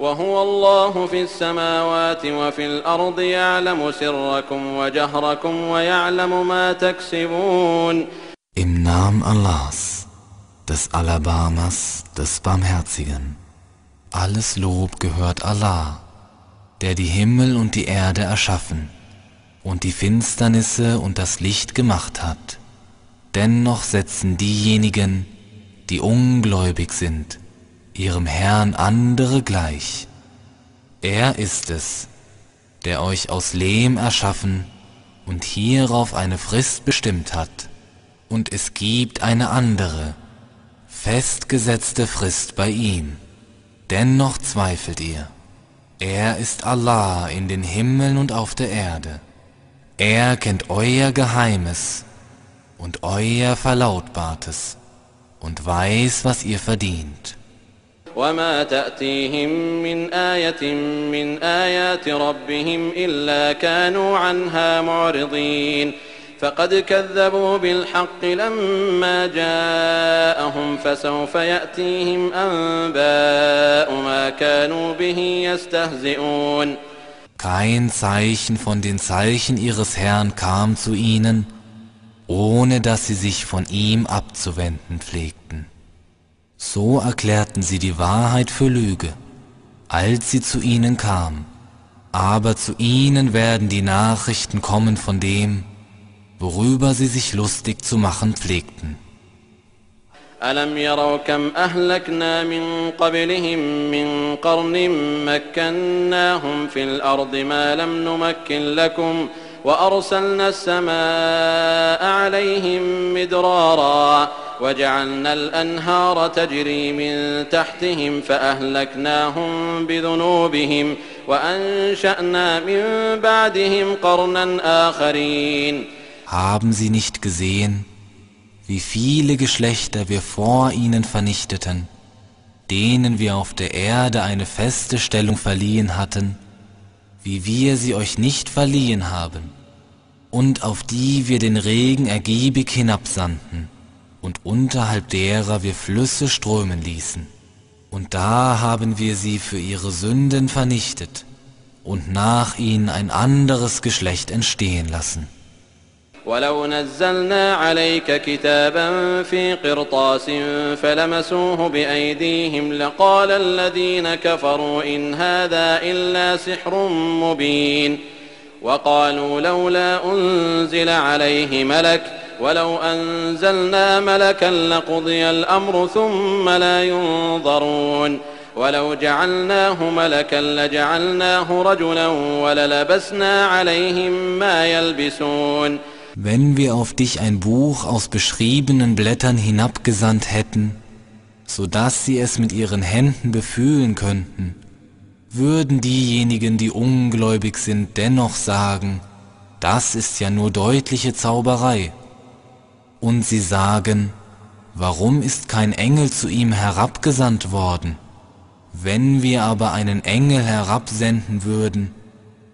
وهو الله في السماوات وفي الأرض يعلم سركم وجهركم ويعلم ما تكسبون Im Namen Allahs, des Alabamas, des Barmherzigen. Alles Lob gehört Allah, der die Himmel und die Erde erschaffen und die Finsternisse und das Licht gemacht hat. Dennoch setzen diejenigen, die ungläubig sind, ihrem Herrn andere gleich. Er ist es, der euch aus Lehm erschaffen und hierauf eine Frist bestimmt hat, und es gibt eine andere, festgesetzte Frist bei ihm. Dennoch zweifelt ihr. Er ist Allah in den Himmeln und auf der Erde. Er kennt euer Geheimes und euer Verlautbartes und weiß, was ihr verdient. وما تأتيهم من آية من آيات ربهم إلا كانوا عنها معرضين فقد كذبوا بالحق لما جاءهم فسوف يأتيهم أنباء ما كانوا به يستهزئون Kein Zeichen von den Zeichen ihres Herrn kam zu ihnen, ohne dass sie sich von ihm abzuwenden pflegten. So erklärten sie die Wahrheit für Lüge, als sie zu ihnen kam. Aber zu ihnen werden die Nachrichten kommen von dem, worüber sie sich lustig zu machen pflegten. ألم يروا كم أهلكنا من قبلهم من قرن مكناهم في الأرض ما لم نمكن لكم وأرسلنا السماء عليهم مدرارا وجعلنا الأنهار تجري من تحتهم فأهلكناهم بذنوبهم وأنشأنا من بعدهم قرنا آخرين Haben sie nicht gesehen, wie viele Geschlechter wir vor ihnen vernichteten, denen wir auf der Erde eine feste Stellung verliehen hatten, wie wir sie euch nicht verliehen haben, und auf die wir den Regen ergiebig hinabsandten, und unterhalb derer wir Flüsse strömen ließen. Und da haben wir sie für ihre Sünden vernichtet und nach ihnen ein anderes Geschlecht entstehen lassen. ولو نزلنا عليك كتابا في قرطاس فلمسوه بأيديهم لقال الذين كفروا إن هذا إلا سحر مبين وقالوا لولا أنزل عليه ملك ولو أنزلنا ملكا لقضي الأمر ثم لا ينظرون ولو جعلناه ملكا لجعلناه رجلا وللبسنا عليهم ما يلبسون Wenn wir auf dich ein Buch aus beschriebenen Blättern hinabgesandt hätten, so dass sie es mit ihren Händen befühlen könnten, würden diejenigen, die ungläubig sind, dennoch sagen, das ist ja nur deutliche Zauberei. Und sie sagen, warum ist kein Engel zu ihm herabgesandt worden? Wenn wir aber einen Engel herabsenden würden,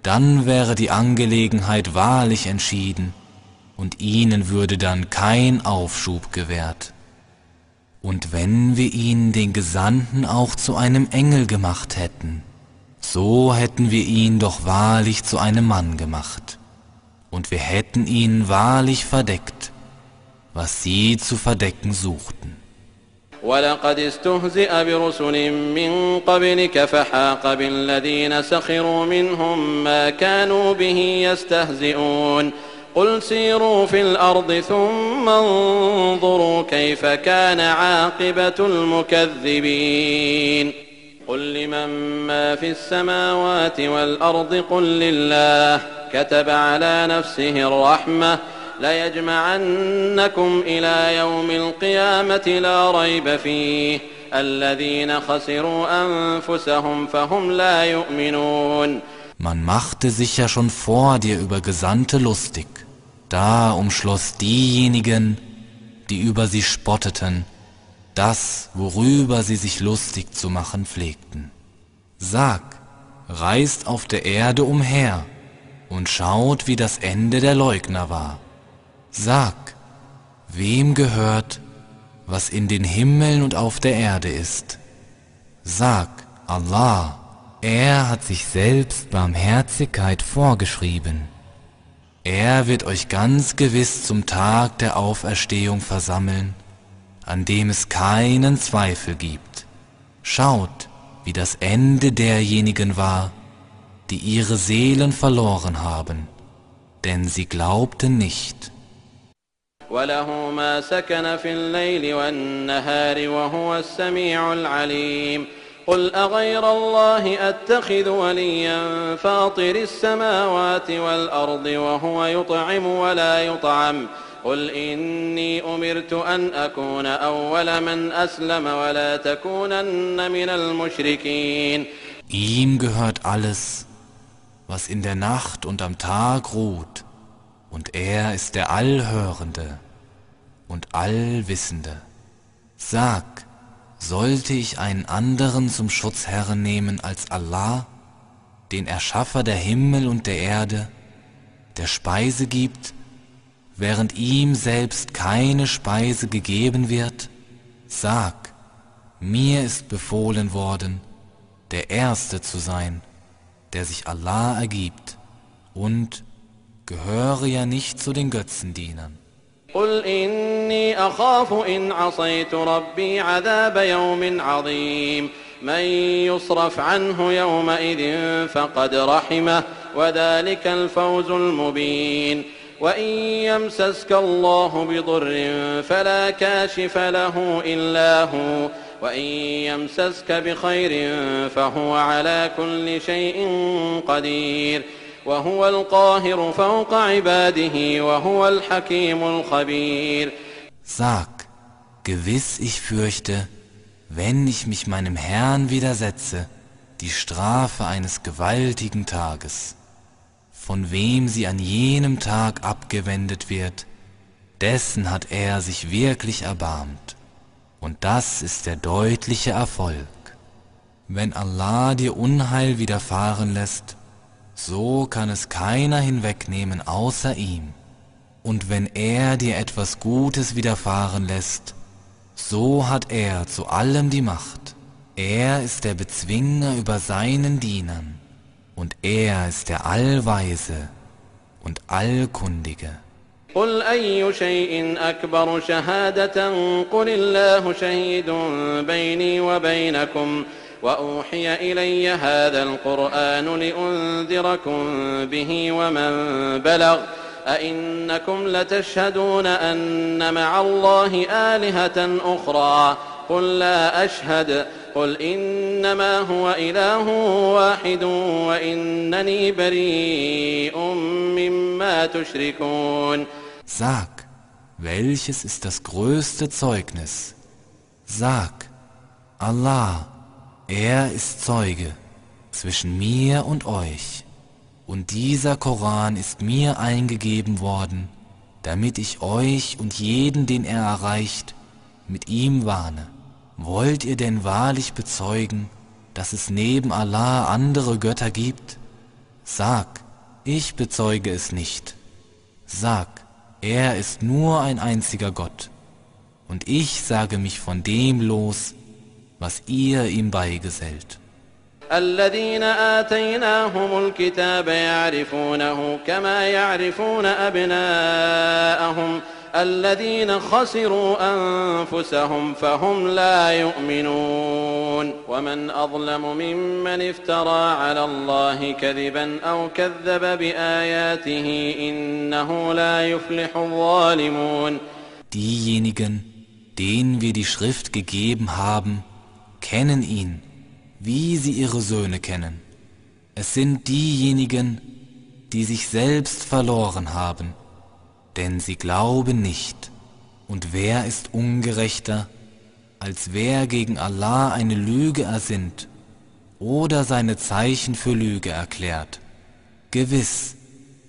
dann wäre die Angelegenheit wahrlich entschieden und ihnen würde dann kein Aufschub gewährt. Und wenn wir ihn den Gesandten auch zu einem Engel gemacht hätten, so hätten wir ihn doch wahrlich zu einem Mann gemacht, und wir hätten ihn wahrlich verdeckt, was sie zu verdecken suchten. ولقد استهزئ برسل من قبلك فحاق بالذين سخروا منهم ما كانوا به يستهزئون قل سيروا في الأرض ثم انظروا كيف كان عاقبة المكذبين قل لمن ما في السماوات والأرض قل لله كتب على نفسه الرحمة ليجمعنكم إلى يوم القيامة لا ريب فيه الذين خسروا أنفسهم فهم لا يؤمنون Man machte sich ja schon vor dir über Gesandte lustig, da umschloss diejenigen, die über sie spotteten, das, worüber sie sich lustig zu machen pflegten. Sag, reist auf der Erde umher und schaut, wie das Ende der Leugner war. Sag, wem gehört, was in den Himmeln und auf der Erde ist? Sag, Allah, er hat sich selbst Barmherzigkeit vorgeschrieben. Er wird euch ganz gewiss zum Tag der Auferstehung versammeln, an dem es keinen Zweifel gibt. Schaut, wie das Ende derjenigen war, die ihre Seelen verloren haben, denn sie glaubten nicht. وله ما سكن في الليل والنهار وهو السميع العليم قل أغير الله أتخذ وليا فاطر السماوات والأرض وهو يطعم ولا يطعم قل إني أمرت أن أكون أول من أسلم ولا تكونن من المشركين Ihm gehört alles, was in der Nacht und am Tag ruht, und er ist der Allhörende und Allwissende. Sag, sollte ich einen anderen zum Schutzherren nehmen als Allah, den Erschaffer der Himmel und der Erde, der Speise gibt, während ihm selbst keine Speise gegeben wird? Sag, mir ist befohlen worden, der Erste zu sein, der sich Allah ergibt, und gehöre ja nicht zu den Götzendienern. قل إني أخاف إن عصيت ربي عذاب يوم عظيم من يصرف عنه يومئذ فقد رحمه وذلك الفوز المبين وإن يمسسك الله بضر فلا كاشف له إلا هو وإن يمسسك بخير فهو على كل شيء قدير وهو القاهر فوق عباده وهو الحكيم الخبير Sag, gewiss ich fürchte, wenn ich mich meinem Herrn widersetze, die Strafe eines gewaltigen Tages, von wem sie an jenem Tag abgewendet wird, dessen hat er sich wirklich erbarmt. Und das ist der deutliche Erfolg. Wenn Allah dir Unheil widerfahren lässt, so kann es keiner hinwegnehmen außer ihm. Und wenn er dir etwas Gutes widerfahren lässt, so hat er zu allem die Macht. Er ist der Bezwinger über seinen Dienern und er ist der Allweise und Allkundige. قل أي شيء أكبر شهادة قل الله شهيد بيني وبينكم وأوحي إلي هذا القرآن لأنذركم به ومن بلغ أئنكم لتشهدون أن مع الله آلهة أخرى قل لا أشهد قل إنما هو إله واحد وإنني بريء مما تشركون Sag, welches ist das größte Zeugnis? Sag, Allah, er ist Zeuge zwischen mir und euch. Und dieser Koran ist mir eingegeben worden, damit ich euch und jeden, den er erreicht, mit ihm warne. Wollt ihr denn wahrlich bezeugen, dass es neben Allah andere Götter gibt? Sag, ich bezeuge es nicht. Sag, er ist nur ein einziger Gott. Und ich sage mich von dem los, was ihr ihm beigesellt. الذين آتيناهم الكتاب يعرفونه كما يعرفون أبناءهم الذين خسروا أنفسهم فهم لا يؤمنون ومن أظلم ممن افترى على الله كذبا أو كذب بآياته إنه لا يفلح الظالمون Diejenigen, denen wir die Schrift gegeben haben, kennen ihn, wie sie ihre Söhne kennen. Es sind diejenigen, die sich selbst verloren haben, denn sie glauben nicht. Und wer ist ungerechter, als wer gegen Allah eine Lüge ersinnt oder seine Zeichen für Lüge erklärt? Gewiss,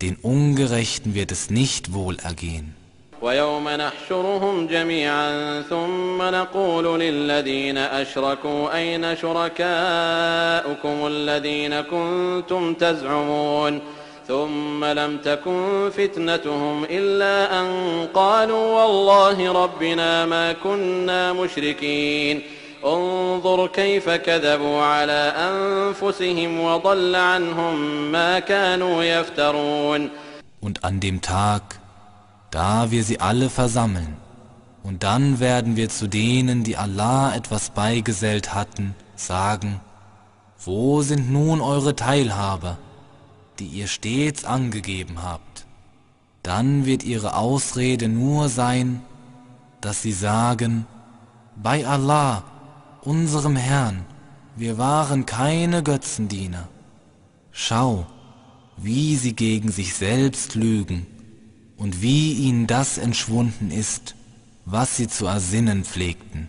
den Ungerechten wird es nicht wohl ergehen. ويوم نحشرهم جميعا ثم نقول للذين أشركوا أين شركاؤكم الذين كنتم تزعمون ثم لم تكن فتنتهم إلا أن قالوا والله ربنا ما كنا مشركين انظر كيف كذبوا على أنفسهم وضل عنهم ما كانوا يفترون Und an dem Tag, da wir sie alle versammeln, und dann werden wir zu denen, die Allah etwas beigesellt hatten, sagen, wo sind nun eure Teilhaber, Die ihr stets angegeben habt? Dann wird ihre Ausrede nur sein, dass sie sagen, bei Allah, unserem Herrn, wir waren keine Götzendiener. Schau, wie sie gegen sich selbst lügen und wie ihnen das entschwunden ist, was sie zu ersinnen pflegten.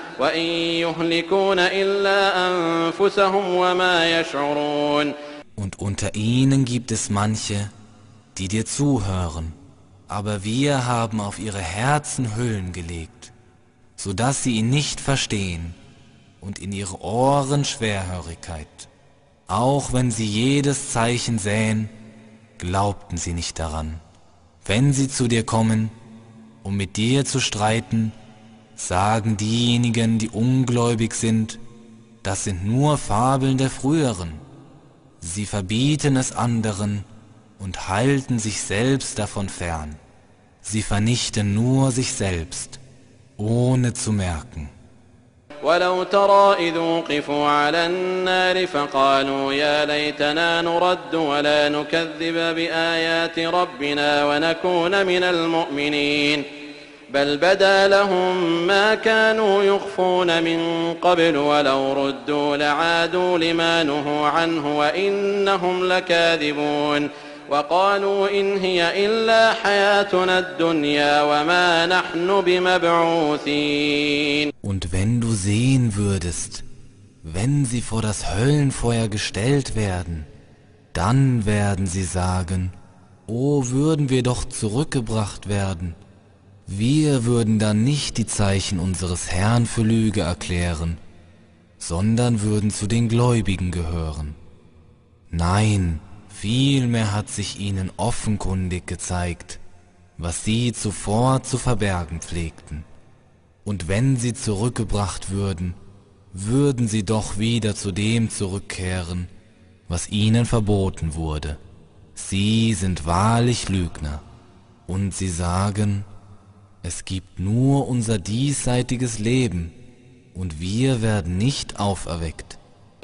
وإن يهلكون إلا أنفسهم وما يشعرون Und unter ihnen gibt es manche, die dir zuhören, aber wir haben auf ihre Herzen Hüllen gelegt, so dass sie ihn nicht verstehen und in ihre Ohren Schwerhörigkeit. Auch wenn sie jedes Zeichen sähen, glaubten sie nicht daran. Wenn sie zu dir kommen, um mit dir zu streiten, sagen diejenigen, die ungläubig sind, das sind nur Fabeln der früheren. Sie verbieten es anderen und halten sich selbst davon fern. Sie vernichten nur sich selbst, ohne zu merken. ولو ترى إذ وقفوا على النار فقالوا يا ليتنا نرد ولا نكذب بآيات ربنا ونكون من المؤمنين بل بدا لهم ما كانوا يخفون من قبل ولو ردوا لعادوا لما نهوا عنه وإنهم لكاذبون وقالوا إن هي إلا حياتنا الدنيا وما نحن بمبعوثين Und wenn du sehen würdest, wenn sie vor das Höllenfeuer gestellt werden, dann werden sie sagen, O würden wir doch zurückgebracht werden, wir würden dann nicht die Zeichen unseres Herrn für Lüge erklären, sondern würden zu den Gläubigen gehören. Nein, vielmehr hat sich ihnen offenkundig gezeigt, was sie zuvor zu verbergen pflegten. Und wenn sie zurückgebracht würden, würden sie doch wieder zu dem zurückkehren, was ihnen verboten wurde. Sie sind wahrlich Lügner. Und sie sagen, es gibt nur unser diesseitiges Leben und wir werden nicht auferweckt.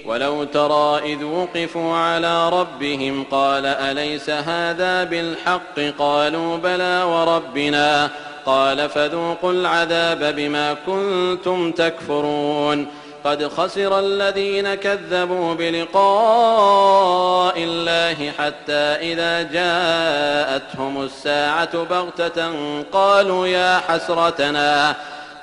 ولو ترى إذ وقفوا على ربهم قال أليس هذا بالحق قالوا بلى وربنا قال فذوقوا العذاب بما كنتم تكفرون قد خسر الذين كذبوا بلقاء الله حتى إذا جاءتهم الساعة بغتة قالوا يا حسرتنا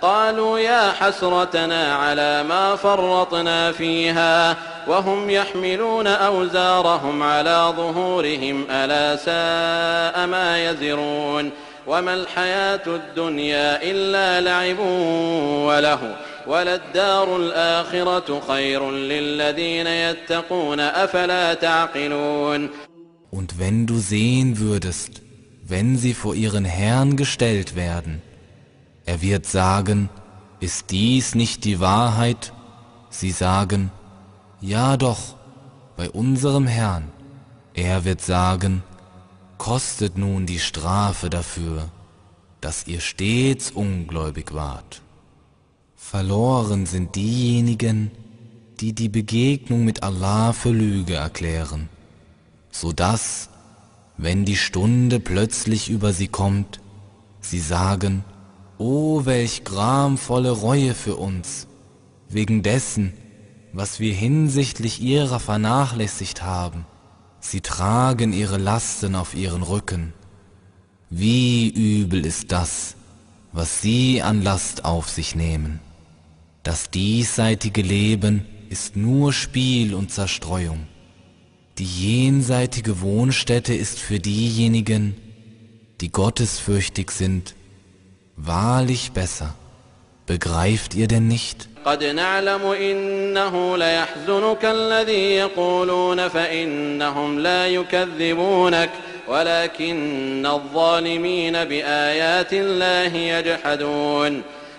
قالوا يا حسرتنا على ما فرطنا فيها وهم يحملون أوزارهم على ظهورهم ألا ساء ما يزرون وما الحياة الدنيا إلا لعب وله. وللدار الآخرة خير للذين يتقون أفلا تعقلون Und wenn du sehen würdest, wenn sie vor ihren Herrn gestellt werden, er wird sagen, ist dies nicht die Wahrheit? Sie sagen, ja doch, bei unserem Herrn. Er wird sagen, kostet nun die Strafe dafür, dass ihr stets ungläubig wart. Verloren sind diejenigen, die die Begegnung mit Allah für Lüge erklären, so dass, wenn die Stunde plötzlich über sie kommt, sie sagen, O welch gramvolle Reue für uns, wegen dessen, was wir hinsichtlich ihrer vernachlässigt haben. Sie tragen ihre Lasten auf ihren Rücken. Wie übel ist das, was sie an Last auf sich nehmen. Das diesseitige Leben ist nur Spiel und Zerstreuung. Die jenseitige Wohnstätte ist für diejenigen, die gottesfürchtig sind, wahrlich besser. Begreift ihr denn nicht? قد نعلم إنه ليحزنك الذي يقولون فإنهم لا يكذبونك ولكن الظالمين بآيات الله يجحدون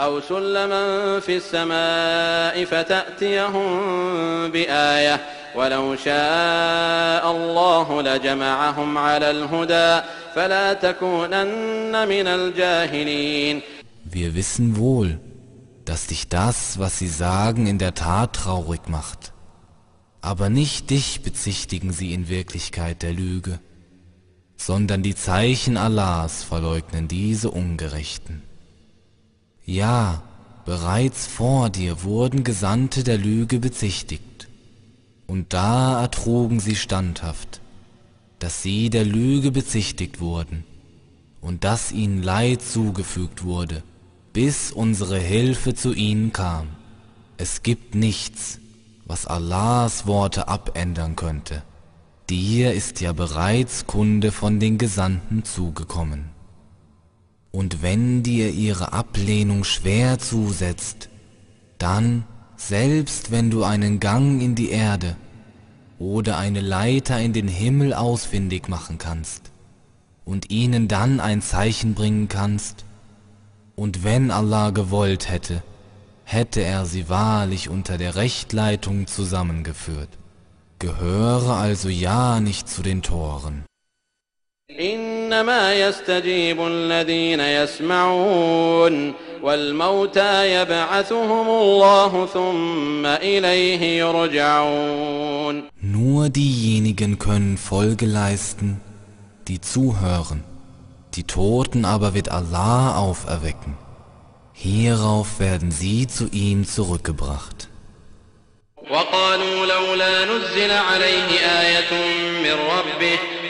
أو سلما في السماء فتأتيهم بآية ولو شاء الله لجمعهم على الهدى فلا تكونن من الجاهلين Wir wissen wohl, dass dich das, was sie sagen, in der Tat traurig macht. Aber nicht dich bezichtigen sie in Wirklichkeit der Lüge, sondern die Zeichen Allahs verleugnen diese Ungerechten. Ja, bereits vor dir wurden Gesandte der Lüge bezichtigt, und da ertrugen sie standhaft, dass sie der Lüge bezichtigt wurden und dass ihnen Leid zugefügt wurde, bis unsere Hilfe zu ihnen kam. Es gibt nichts, was Allahs Worte abändern könnte. Dir ist ja bereits Kunde von den Gesandten zugekommen. Und wenn dir ihre Ablehnung schwer zusetzt, dann, selbst wenn du einen Gang in die Erde oder eine Leiter in den Himmel ausfindig machen kannst und ihnen dann ein Zeichen bringen kannst, und wenn Allah gewollt hätte, hätte er sie wahrlich unter der Rechtleitung zusammengeführt. Gehöre also ja nicht zu den Toren. إنما يستجيب الذين يسمعون والموتى يبعثهم الله ثم إليه يرجعون Nur diejenigen können Folge leisten, die zuhören. Die Toten aber wird Allah auferwecken. Hierauf werden sie zu ihm zurückgebracht. وقالوا لولا نزل عليه آية من ربه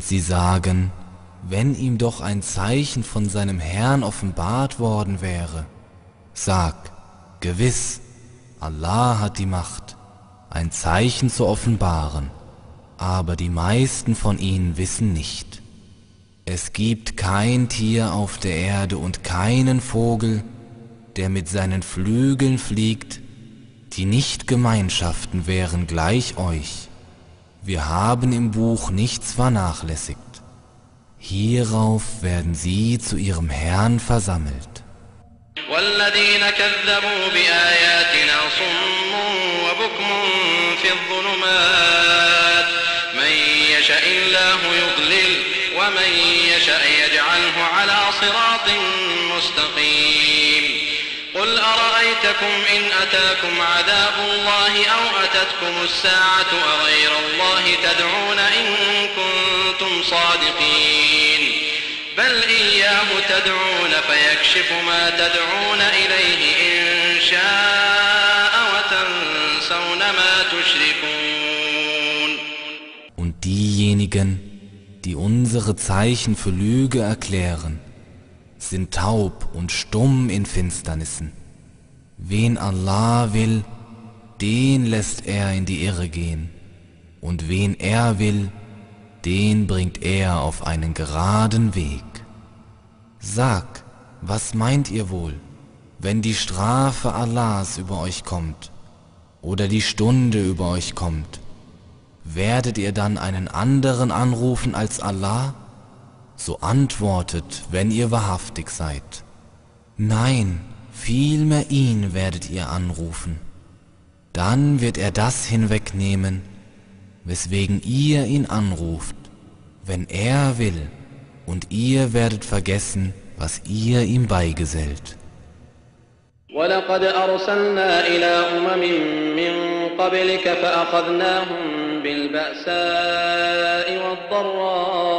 Und sie sagen, wenn ihm doch ein Zeichen von seinem Herrn offenbart worden wäre. Sag, gewiss, Allah hat die Macht, ein Zeichen zu offenbaren, aber die meisten von ihnen wissen nicht. Es gibt kein Tier auf der Erde und keinen Vogel, der mit seinen Flügeln fliegt, die nicht Gemeinschaften wären gleich euch. Wir haben im Buch nichts vernachlässigt. Hierauf werden sie zu ihrem Herrn versammelt. والذين كذبوا بآياتنا صم وبكم في الظلمات من يشاء الله يضلل ومن يشاء يجعله على صراط مستقيم قل أرأيتكم إن أتاكم عذاب الله أو أتتكم الساعة أغير الله تدعون إن كنتم صادقين؟ بل إياه تدعون فيكشف ما تدعون إليه إن شاء وتنسون ما تشركون. Und diejenigen, die unsere Zeichen für Lüge erklären, sind taub und stumm in Finsternissen. Wen Allah will, den lässt er in die Irre gehen, und wen er will, den bringt er auf einen geraden Weg. Sag, was meint ihr wohl, wenn die Strafe Allahs über euch kommt oder die Stunde über euch kommt? Werdet ihr dann einen anderen anrufen als Allah? So antwortet, wenn ihr wahrhaftig seid. Nein, vielmehr ihn werdet ihr anrufen. Dann wird er das hinwegnehmen, weswegen ihr ihn anruft, wenn er will, und ihr werdet vergessen, was ihr ihm beigesellt. ولقد أرسلنا إلى أمم من قبلك فأخذناهم بالبأساء والضراء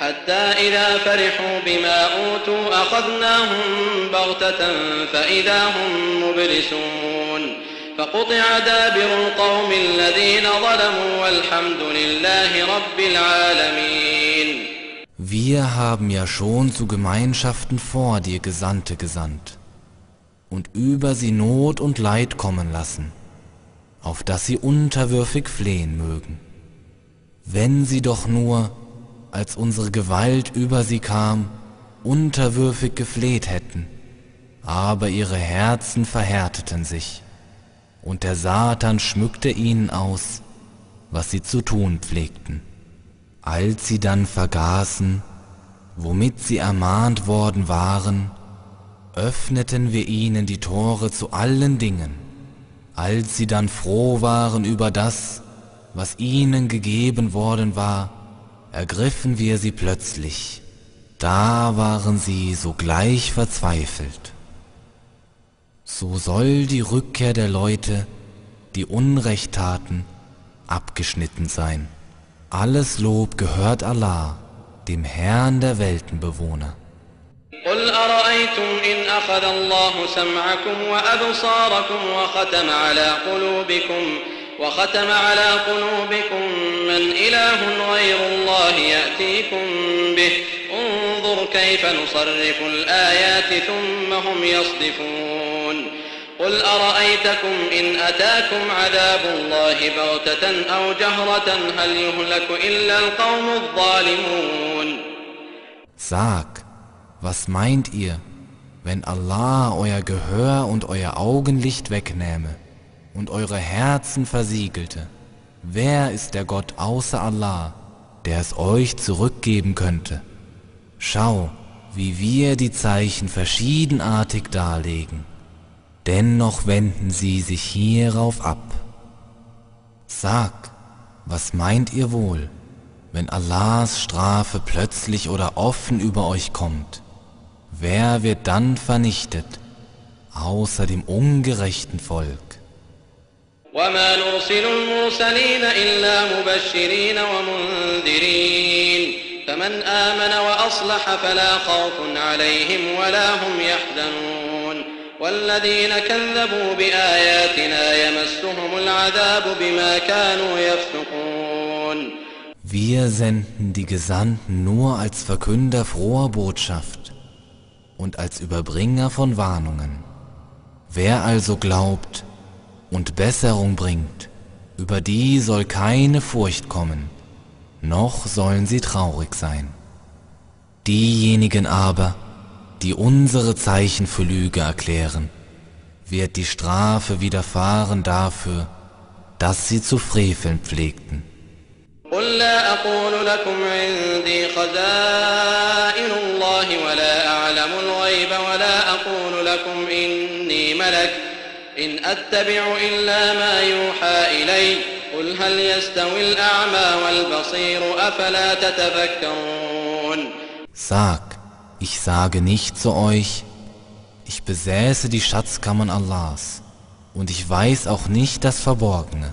حتى إذا فرحوا بما أوتوا أخذناهم بغتة فإذا هم مبلسون فقطع دابر القوم الذين ظلموا والحمد لله رب العالمين Wir haben ja schon zu Gemeinschaften vor dir Gesandte gesandt und über sie Not und Leid kommen lassen, auf dass sie unterwürfig flehen mögen. Wenn sie doch nur, als unsere Gewalt über sie kam, unterwürfig gefleht hätten, aber ihre Herzen verhärteten sich, und der Satan schmückte ihnen aus, was sie zu tun pflegten. Als sie dann vergaßen, womit sie ermahnt worden waren, öffneten wir ihnen die Tore zu allen Dingen. Als sie dann froh waren über das, was ihnen gegeben worden war, ergriffen wir sie plötzlich. Da waren sie sogleich verzweifelt. So soll die Rückkehr der Leute, die Unrecht taten, abgeschnitten sein. Alles Lob gehört Allah, dem Herrn der Weltenbewohner. قل أرأيتم إن أخذ الله سمعكم وأبصاركم وختم على قلوبكم وختم على قلوبكم من إله غير الله يأتيكم به. انظر كيف نصرف الآيات ثم هم يصدفون. قل أرأيتكم إن أتاكم عذاب الله بغتة أو جهرة؟ هل يهلك إلا القوم الظالمون؟ Sag, was meint ihr, wenn Allah euer Gehör und euer Augenlicht wegnähme? Und eure Herzen versiegelte? Wer ist der Gott außer Allah, der es euch zurückgeben könnte? Schau, wie wir die Zeichen verschiedenartig darlegen. Dennoch wenden sie sich hierauf ab. Sag, was meint ihr wohl, wenn Allahs Strafe plötzlich oder offen über euch kommt? Wer wird dann vernichtet, außer dem ungerechten Volk? وما نرسل المرسلين إلا مبشرين ومنذرين فمن آمن وأصلح فلا خوف عليهم ولا هم يحزنون والذين كذبوا بآياتنا يمسهم العذاب بما كانوا يفسقون Wir senden die Gesandten nur als Verkünder froher Botschaft und als Überbringer von Warnungen. Wer also glaubt und Besserung bringt, über die soll keine Furcht kommen, noch sollen sie traurig sein. Diejenigen aber, die unsere Zeichen für Lüge erklären, wird die Strafe widerfahren dafür, dass sie zu freveln pflegten. قل لا أقول لكم عندي خزائن الله ولا أعلم الغيب ولا أقول لكم إني ملك إن أتبع إلا ما يوحى إلي قل هل يستوي الأعمى والبصير أفلا تتفكرون Sag, ich sage nicht zu euch, ich besäße die Schatzkammern Allahs und ich weiß auch nicht das Verborgene.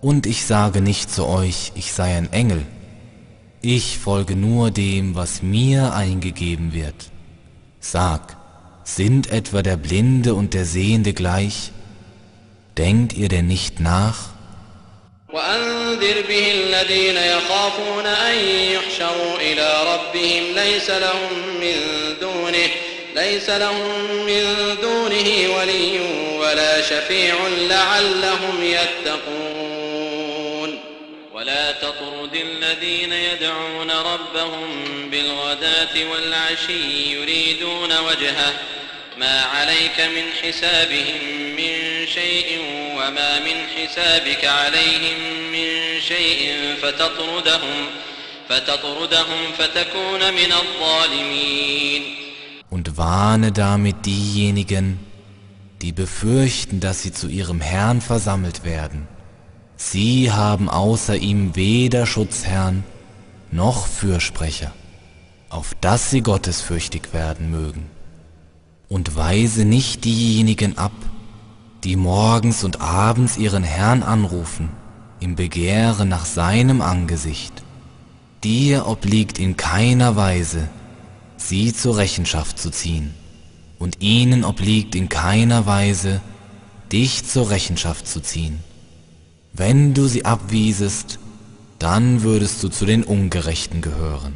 Und ich sage nicht zu euch, ich sei ein Engel. Ich folge nur dem, was mir eingegeben wird. Sag, sind etwa der Blinde und der Sehende gleich? Denkt ihr denn nicht nach? وأنذر به الذين يخافون أن يحشروا إلى ربهم ليس لهم من دونه ليس لهم من دونه ولي ولا شفيع لعلهم يتقون ولا تطرد الذين يدعون ربهم بالغداة والعشي يريدون وجهه ما عليك من حسابهم من شيء وما من حسابك عليهم من شيء فتطردهم فتطردهم فتكون من الظالمين Und warne damit diejenigen, die befürchten, dass sie zu ihrem Herrn versammelt werden. Sie haben außer ihm weder Schutzherrn noch Fürsprecher, auf dass sie gottesfürchtig werden mögen. Und weise nicht diejenigen ab, die morgens und abends ihren Herrn anrufen, im Begehren nach seinem Angesicht. Dir obliegt in keiner Weise, sie zur Rechenschaft zu ziehen, und ihnen obliegt in keiner Weise, dich zur Rechenschaft zu ziehen. Wenn du sie abwiesest, dann würdest du zu den Ungerechten gehören.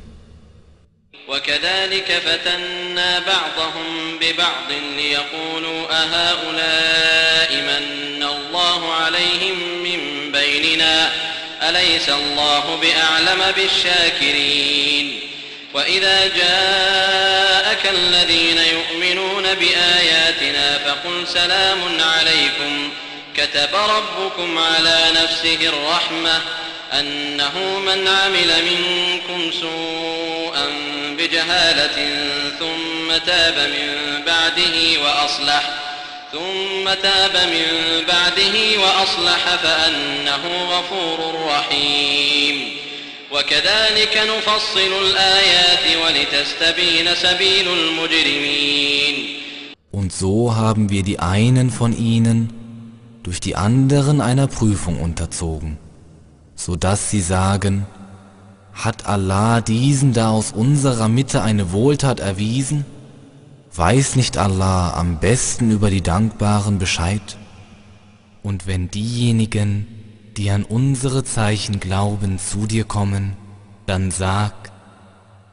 وكذلك فتنا بعضهم ببعض ليقولوا أهؤلاء من الله عليهم من بيننا أليس الله بأعلم بالشاكرين وإذا جاءك الذين يؤمنون بآياتنا فقل سلام عليكم كتب ربكم على نفسه الرحمة أنه من عمل منكم سوءا بجهالة ثم تاب من بعده وأصلح ثم تاب من بعده وأصلح فأنه غفور رحيم وكذلك نفصل الآيات ولتستبين سبيل المجرمين Und so haben wir die einen von ihnen durch die anderen einer Prüfung unterzogen, so dass sie sagen, hat Allah diesen da aus unserer Mitte eine Wohltat erwiesen? Weiß nicht Allah am besten über die Dankbaren Bescheid? Und wenn diejenigen, die an unsere Zeichen glauben, zu dir kommen, dann sag,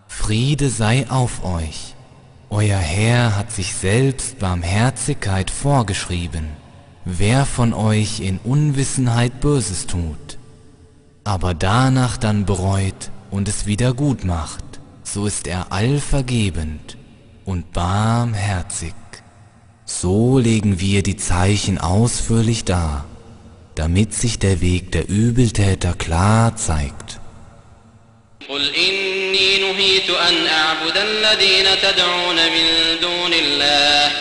Friede sei auf euch. Euer Herr hat sich selbst Barmherzigkeit vorgeschrieben. Wer von euch in Unwissenheit Böses tut, aber danach dann bereut und es wieder gut macht, so ist er allvergebend und barmherzig. So legen wir die Zeichen ausführlich dar, damit sich der Weg der Übeltäter klar zeigt. قل إني نهيت أن أعبد الذين تدعون من دون الله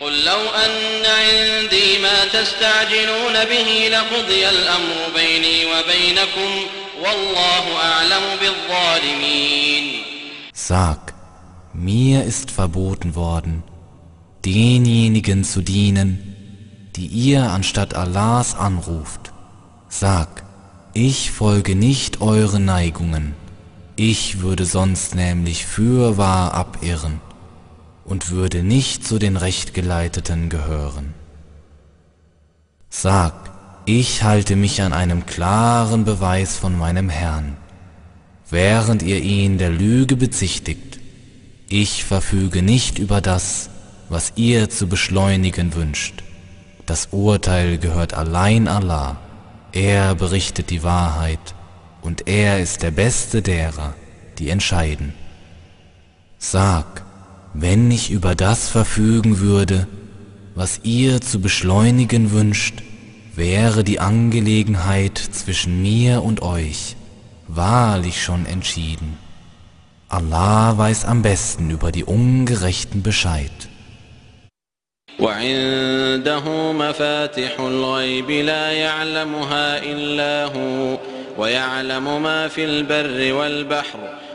قل لو أن عندي ما تستعجلون به لقضي الأمر بيني وبينكم والله أعلم بالظالمين Sag, mir ist verboten worden, denjenigen zu dienen, die ihr anstatt Allahs anruft. Sag, ich folge nicht euren Neigungen, ich würde sonst nämlich fürwahr abirren und würde nicht zu den Rechtgeleiteten gehören. Sag, ich halte mich an einem klaren Beweis von meinem Herrn, während ihr ihn der Lüge bezichtigt. Ich verfüge nicht über das, was ihr zu beschleunigen wünscht. Das Urteil gehört allein Allah. Er berichtet die Wahrheit und er ist der Beste derer, die entscheiden. Sag, wenn ich über das verfügen würde, was ihr zu beschleunigen wünscht, wäre die Angelegenheit zwischen mir und euch wahrlich schon entschieden. Allah weiß am besten über die Ungerechten Bescheid. وعنده مفاتح الغيب لا يعلمها إلا هو ويعلم ما في البر والبحر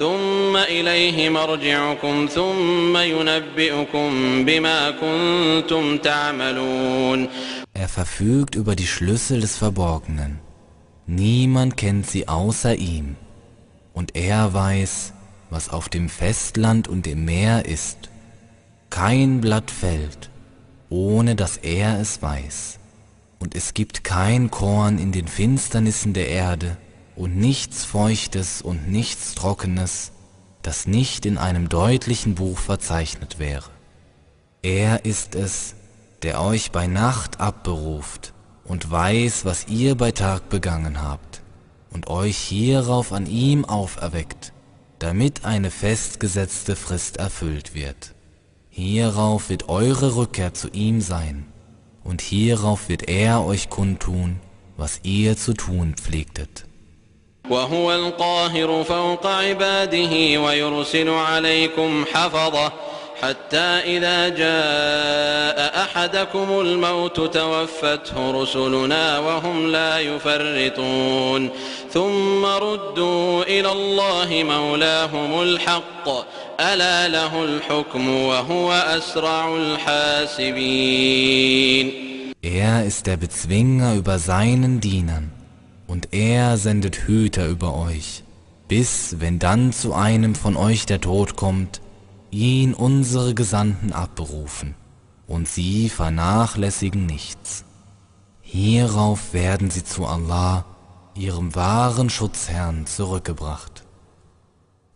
ثم إليه مرجعكم ثم ينبئكم بما كنتم تعملون Er verfügt über die Schlüssel des Verborgenen. Niemand kennt sie außer ihm. Und er weiß, was auf dem Festland und im Meer ist. Kein Blatt fällt, ohne dass er es weiß. Und es gibt kein Korn in den Finsternissen der Erde und nichts Feuchtes und nichts Trockenes, das nicht in einem deutlichen Buch verzeichnet wäre. Er ist es, der euch bei Nacht abberuft und weiß, was ihr bei Tag begangen habt, und euch hierauf an ihm auferweckt damit eine festgesetzte Frist erfüllt wird. Hierauf wird eure Rückkehr zu ihm sein, und hierauf wird er euch kundtun, was ihr zu tun pflegtet. وهو القاهر فوق عباده ويرسل عليكم حفظه حتى إذا جاء أحدكم الموت توفته رسلنا وهم لا يفرطون ثم ردوا إلى الله مولاهم الحق ألا له الحكم وهو أسرع الحاسبين. Er ist der Bezwinger über seinen Dienern. Und er sendet Hüter über euch, bis wenn dann zu einem von euch der Tod kommt, ihn unsere Gesandten abberufen, und sie vernachlässigen nichts. Hierauf werden sie zu Allah, ihrem wahren Schutzherrn, zurückgebracht.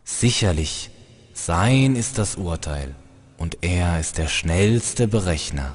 Sicherlich, sein ist das Urteil, und er ist der schnellste Berechner.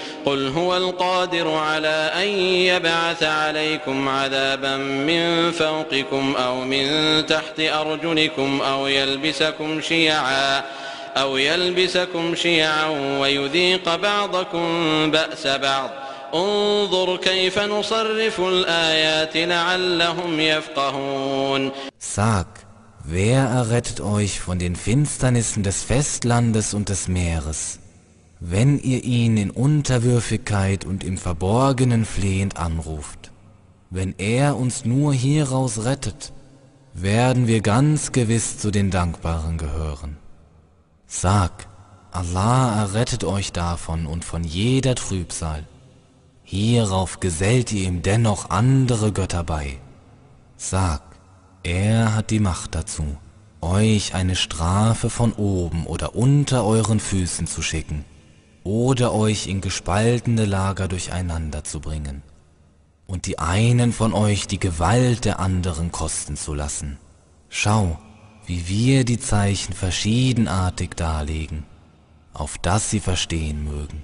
قل هو القادر على أن يبعث عليكم عذابا من فوقكم أو من تحت أرجلكم أو يلبسكم شيعا أو يلبسكم شيعا ويذيق بعضكم بأس بعض انظر كيف نصرف الآيات لعلهم يفقهون Sag, wer errettet euch von den Finsternissen des Festlandes und des Meeres? Wenn ihr ihn in Unterwürfigkeit und im Verborgenen flehend anruft. Wenn er uns nur hieraus rettet, werden wir ganz gewiss zu den Dankbaren gehören. Sag, Allah errettet euch davon und von jeder Trübsal. Hierauf gesellt ihr ihm dennoch andere Götter bei. Sag, er hat die Macht dazu, euch eine Strafe von oben oder unter euren Füßen zu schicken oder euch in gespaltene Lager durcheinander zu bringen und die einen von euch die Gewalt der anderen kosten zu lassen. Schau, wie wir die Zeichen verschiedenartig darlegen, auf dass sie verstehen mögen.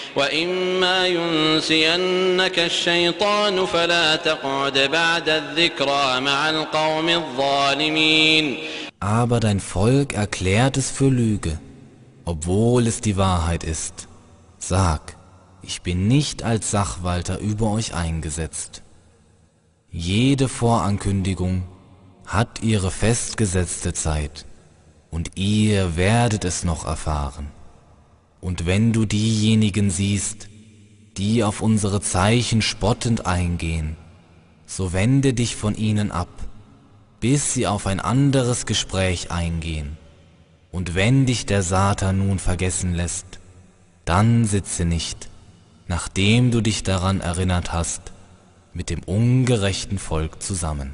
وإما ينسينك الشيطان فلا تقعد بعد الذكرى مع القوم الظالمين Aber dein Volk erklärt es für Lüge, obwohl es die Wahrheit ist. Sag, ich bin nicht als Sachwalter über euch eingesetzt. Jede Vorankündigung hat ihre festgesetzte Zeit, und ihr werdet es noch erfahren. Und wenn du diejenigen siehst, die auf unsere Zeichen spottend eingehen, so wende dich von ihnen ab, bis sie auf ein anderes Gespräch eingehen. Und wenn dich der Satan nun vergessen lässt, dann sitze nicht, nachdem du dich daran erinnert hast, mit dem ungerechten Volk zusammen.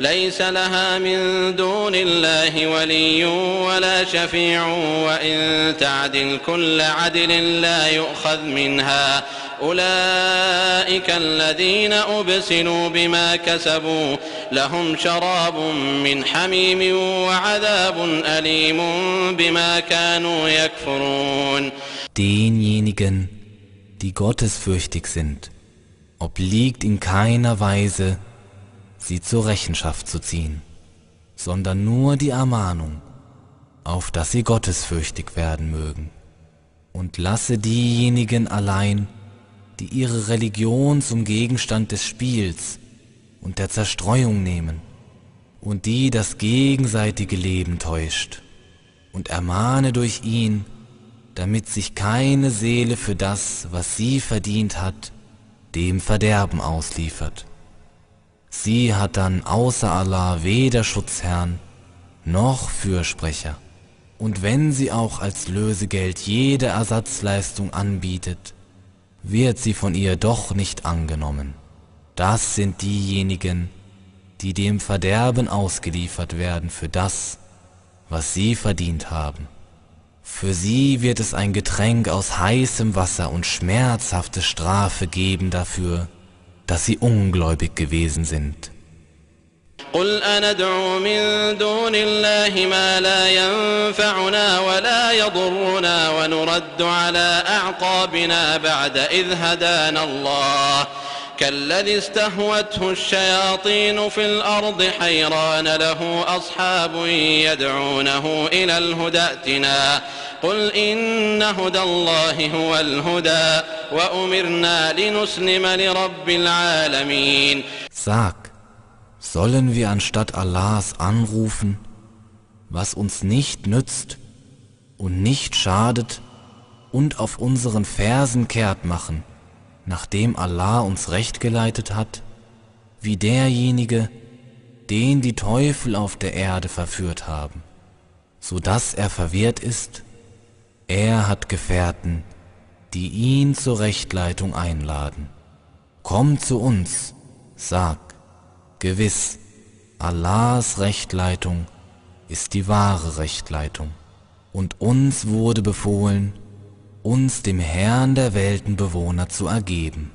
ليس لها من دون الله ولي ولا شفيع وإن تعدل كل عدل لا يؤخذ منها. أولئك الذين أبسلوا بما كسبوا لهم شراب من حميم وعذاب أليم بما كانوا يكفرون. Denjenigen, die gottesfürchtig sind, obliegt in keiner Weise, sie zur Rechenschaft zu ziehen, sondern nur die Ermahnung, auf dass sie gottesfürchtig werden mögen. Und lasse diejenigen allein, die ihre Religion zum Gegenstand des Spiels und der Zerstreuung nehmen und die das gegenseitige Leben täuscht und ermahne durch ihn, damit sich keine Seele für das, was sie verdient hat, dem Verderben ausliefert. Sie hat dann außer Allah weder Schutzherrn noch Fürsprecher. Und wenn sie auch als Lösegeld jede Ersatzleistung anbietet, wird sie von ihr doch nicht angenommen. Das sind diejenigen, die dem Verderben ausgeliefert werden für das, was sie verdient haben. Für sie wird es ein Getränk aus heißem Wasser und schmerzhafte Strafe geben dafür, dass sie ungläubig gewesen sind. قل أندعو من دون الله ما لا ينفعنا ولا يضرنا ونرد على أعقابنا بعد إذ هدانا الله كالذي استهوته الشياطين في الأرض حيران له أصحاب يدعونه إلى الهدى ائتنا قل إن هدى الله هو الهدى وأمرنا لنسلم لرب العالمين Sag, sollen wir anstatt Allahs anrufen, was uns nicht nützt und nicht schadet und auf unseren Fersen kehrt machen, Nachdem Allah uns recht geleitet hat, wie derjenige, den die Teufel auf der Erde verführt haben, so dass er verwirrt ist, er hat Gefährten, die ihn zur Rechtleitung einladen. Komm zu uns, sag, gewiss, Allahs Rechtleitung ist die wahre Rechtleitung. Und uns wurde befohlen, uns dem Herrn der Weltenbewohner zu ergeben.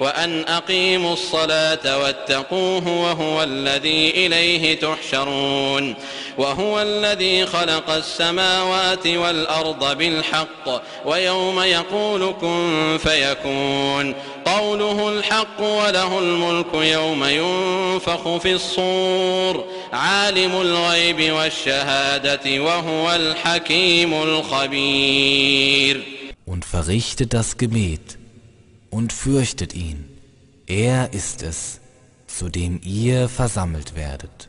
وأن أقيموا الصلاة واتقوه وهو الذي إليه تحشرون وهو الذي خلق السماوات والأرض بالحق ويوم يقول كن فيكون قوله الحق وله الملك يوم ينفخ في الصور عالم الغيب والشهادة وهو الحكيم الخبير Und verrichtet das Gebet und fürchtet ihn. Er ist es, zu dem ihr versammelt werdet.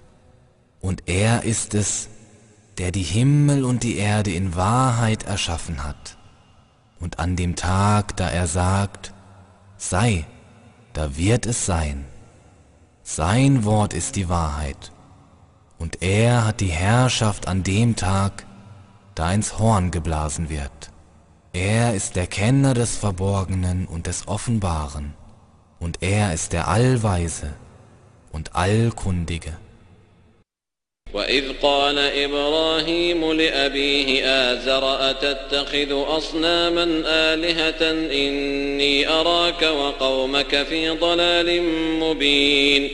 Und er ist es, der die Himmel und die Erde in Wahrheit erschaffen hat. Und an dem Tag, da er sagt, sei, da wird es sein. Sein Wort ist die Wahrheit. Und er hat die Herrschaft an dem Tag, da ins Horn geblasen wird. Er ist der Kenner des Verborgenen und des Offenbaren, und er ist der Allweise und Allkundige. وإذ قال إبراهيم لأبيه آزر أتتخذ أصناما آلهة إني أراك وقومك في ضلال مبين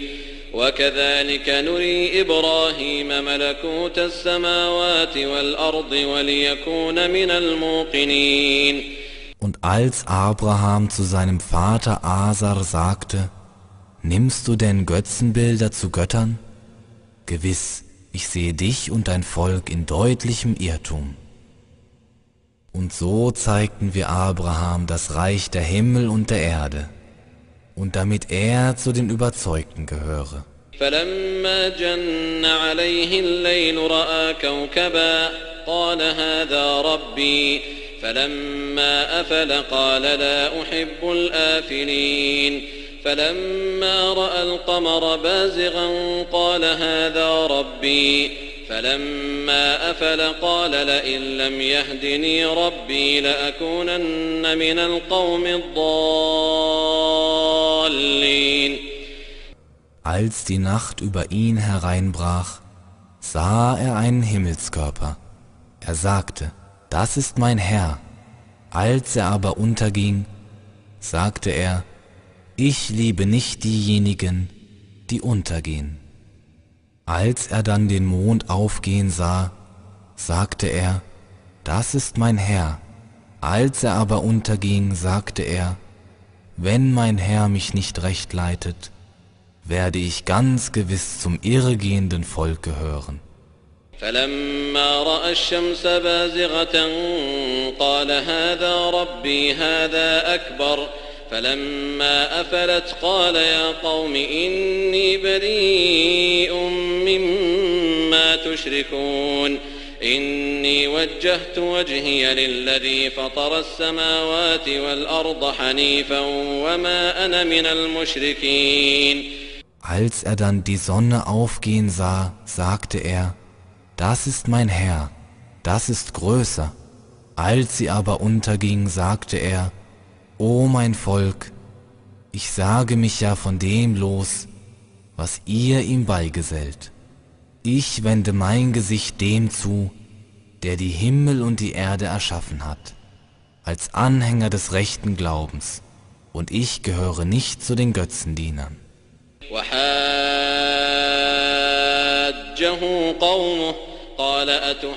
وكذلك نري إبراهيم ملكوت السماوات والأرض وليكون من الموقنين Und als Abraham zu seinem Vater Asar sagte, Nimmst du denn Götzenbilder zu Göttern? Gewiss, ich sehe dich und dein Volk in deutlichem Irrtum. Und so zeigten wir Abraham das Reich der Himmel und der Erde, Und damit er zu den Überzeugten gehöre. فلما جن عليه الليل رأى كوكبا قال هذا ربي فلما أفل قال لا أحب الآفلين فلما رأى القمر بازغا قال هذا ربي فلما أفل قال لئن لم يهدني ربي لأكونن من القوم الضالين Als die Nacht über ihn hereinbrach, sah er einen Himmelskörper. Er sagte, das ist mein Herr. Als er aber unterging, sagte er, ich liebe nicht diejenigen, die untergehen. Als er dann den Mond aufgehen sah, sagte er, das ist mein Herr. Als er aber unterging, sagte er, wenn mein Herr mich nicht recht leitet, werde ich ganz gewiss zum irregehenden Volk gehören. فلما رأى الشمس بازغة قال هذا ربي هذا أكبر فلما أفلت قال يا قوم إني بريء مما تشركون إني وجهت وجهي للذي فطر السماوات والأرض حنيفا وما أنا من المشركين Als er dann die Sonne aufgehen sah, sagte er, das ist mein Herr, das ist größer. Als sie aber unterging, sagte er, O mein Volk, ich sage mich ja von dem los, was ihr ihm beigesellt. Ich wende mein Gesicht dem zu, der die Himmel und die Erde erschaffen hat, als Anhänger des rechten Glaubens, und ich gehöre nicht zu den Götzendienern. وحاجه قومه قال أتحاجوني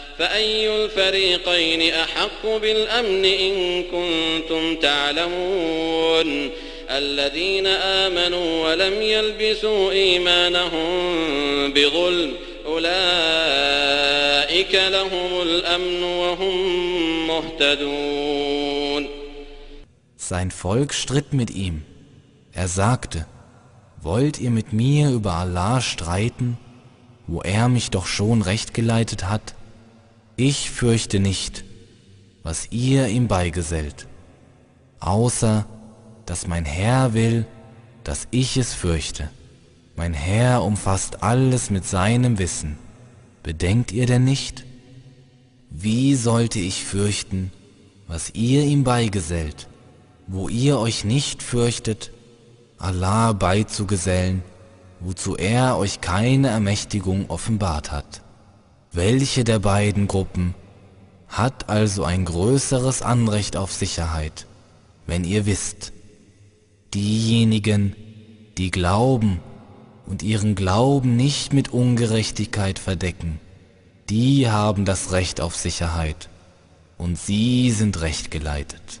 فأي الفريقين أحق بالأمن إن كنتم تعلمون الذين آمنوا ولم يلبسوا إيمانهم بظلم أولئك لهم الأمن وهم مهتدون Sein Volk stritt mit ihm. Er sagte, wollt ihr mit mir über Allah streiten, wo er mich doch schon recht geleitet hat? Ich fürchte nicht, was ihr ihm beigesellt, außer dass mein Herr will, dass ich es fürchte. Mein Herr umfasst alles mit seinem Wissen. Bedenkt ihr denn nicht? Wie sollte ich fürchten, was ihr ihm beigesellt, wo ihr euch nicht fürchtet, Allah beizugesellen, wozu er euch keine Ermächtigung offenbart hat? Welche der beiden Gruppen hat also ein größeres Anrecht auf Sicherheit, wenn ihr wisst, diejenigen, die glauben und ihren Glauben nicht mit Ungerechtigkeit verdecken, die haben das Recht auf Sicherheit und sie sind recht geleitet.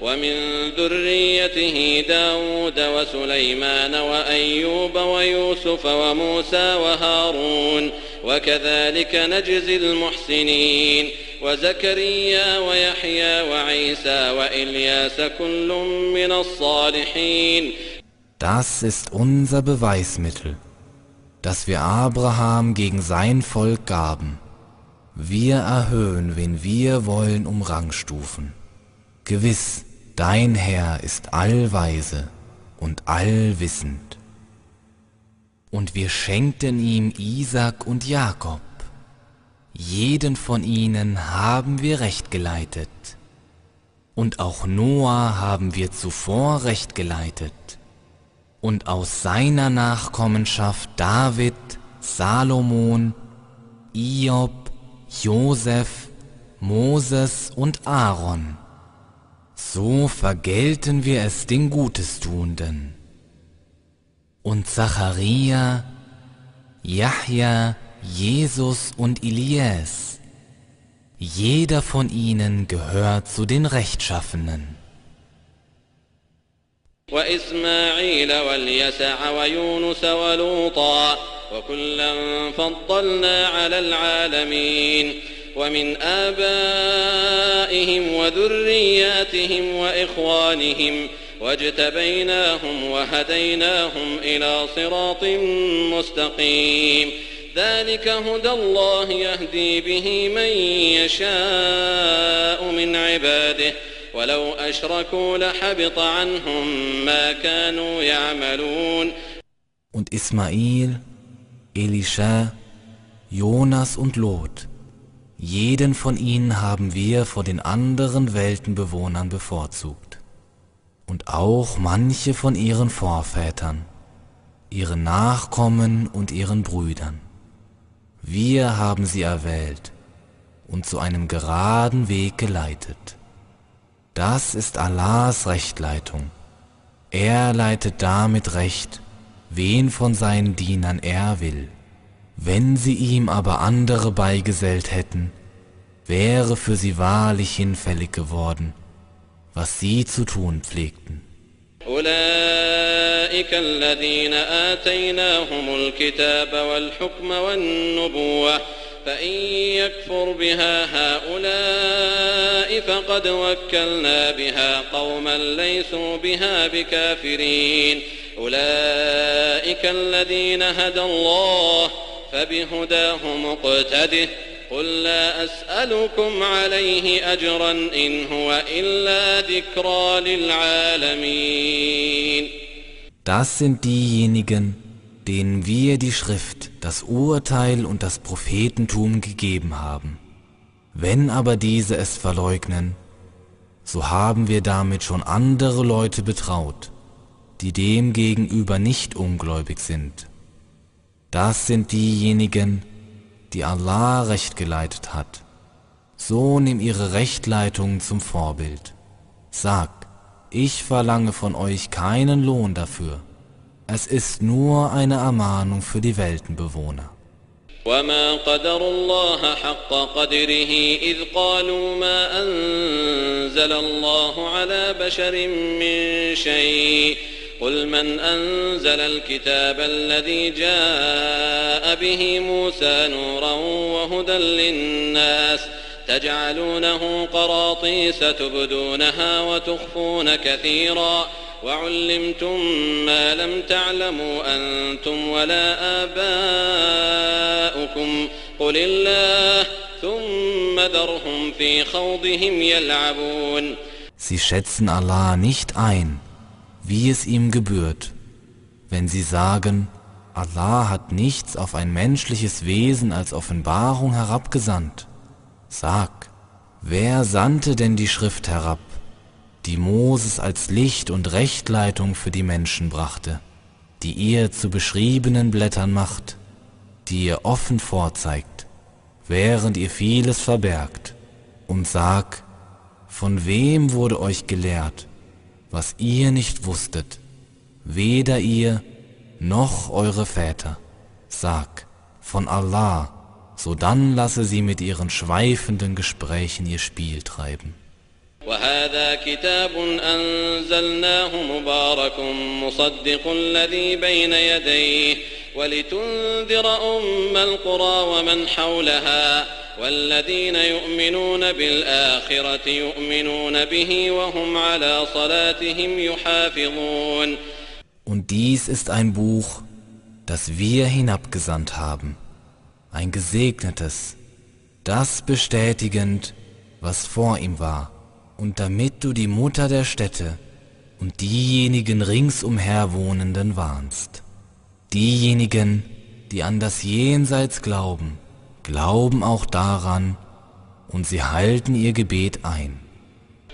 ومن ذريته داود وسليمان وأيوب ويوسف وموسى وهارون وكذلك نجزي المحسنين وزكريا ويحيى وعيسى وإلياس كل من الصالحين Das ist unser Beweismittel, dass wir Abraham gegen sein Volk gaben. Wir erhöhen, wen wir wollen, um Rangstufen. Gewiss, dein Herr ist allweise und allwissend. Und wir schenkten ihm Isaac und Jakob. Jeden von ihnen haben wir recht geleitet. Und auch Noah haben wir zuvor recht geleitet und aus seiner Nachkommenschaft David, Salomon, Iob, Josef, Moses und Aaron. So vergelten wir es den Gutestuenden. Und Zacharia, Yahya, Jesus und Elias, jeder von ihnen gehört zu den Rechtschaffenen. وإسماعيل واليسع ويونس ولوطا وكلا فضلنا على العالمين ومن آبائهم وذرياتهم وإخوانهم واجتبيناهم وهديناهم إلى صراط مستقيم. ذلك هدى الله يهدي به من يشاء من عباده. ولو أشركوا لحبط عنهم ما كانوا يعملون. Und Ismail, Elisha, Jonas und Lot, jeden von ihnen haben wir vor den anderen Weltenbewohnern bevorzugt. Und auch manche von ihren Vorvätern, ihren Nachkommen und ihren Brüdern. Wir haben sie erwählt und zu einem geraden Weg geleitet. Das ist Allahs Rechtleitung. Er leitet damit Recht, wen von seinen Dienern er will. Wenn sie ihm aber andere beigesellt hätten, wäre für sie wahrlich hinfällig geworden, was sie zu tun pflegten. أولئك الذين آتيناهم الكتاب والحكم والنبوة فإن يكفر بها هؤلاء فقد وكلنا بها قوما ليسوا بها بكافرين أولئك الذين هدى الله فبهداه مقتده قل لا أسألكم عليه أجرا إن هو إلا ذكرى للعالمين Das sind diejenigen, denen wir die Schrift, das Urteil und das Prophetentum gegeben haben. Wenn aber diese es verleugnen, so haben wir damit schon andere Leute betraut, die dem gegenüber nicht ungläubig sind. Das sind diejenigen, die Allah recht geleitet hat. So nimm ihre Rechtleitung zum Vorbild. Sag, ich verlange von euch keinen Lohn dafür. Es ist nur eine Ermahnung für die Weltenbewohner. وما قدر الله حق قدره إذ قالوا ما أنزل الله على بشر من شيء قل من أنزل الكتاب الذي جاء به موسى نورا وهدى للناس تجعلونه قراطيس تبدونها وتخفون كثيرا وعلمتم ما لم تعلموا أنتم ولا آباؤكم قل الله ثم ذرهم في خوضهم يلعبون. Sie schätzen Allah nicht ein, wie es ihm gebührt, wenn sie sagen, Allah hat nichts auf ein menschliches Wesen als Offenbarung herabgesandt. Sag, wer sandte denn die Schrift herab? die Moses als Licht und Rechtleitung für die Menschen brachte, die ihr zu beschriebenen Blättern macht, die ihr offen vorzeigt, während ihr vieles verbergt, und sag, von wem wurde euch gelehrt, was ihr nicht wusstet, weder ihr noch eure Väter. Sag, von Allah, so dann lasse sie mit ihren schweifenden Gesprächen ihr Spiel treiben. وهذا كتاب أنزلناه مبارك مصدق الذي بين يديه ولتنذر أم القرى ومن حولها والذين يؤمنون بالآخرة يؤمنون به وهم على صلاتهم يحافظون Und dies ist ein Buch, das wir hinabgesandt haben, ein gesegnetes, das bestätigend, was vor ihm war, und damit du die Mutter der Städte und diejenigen ringsumher Wohnenden warnst. Diejenigen, die an das Jenseits glauben, glauben auch daran und sie halten ihr Gebet ein.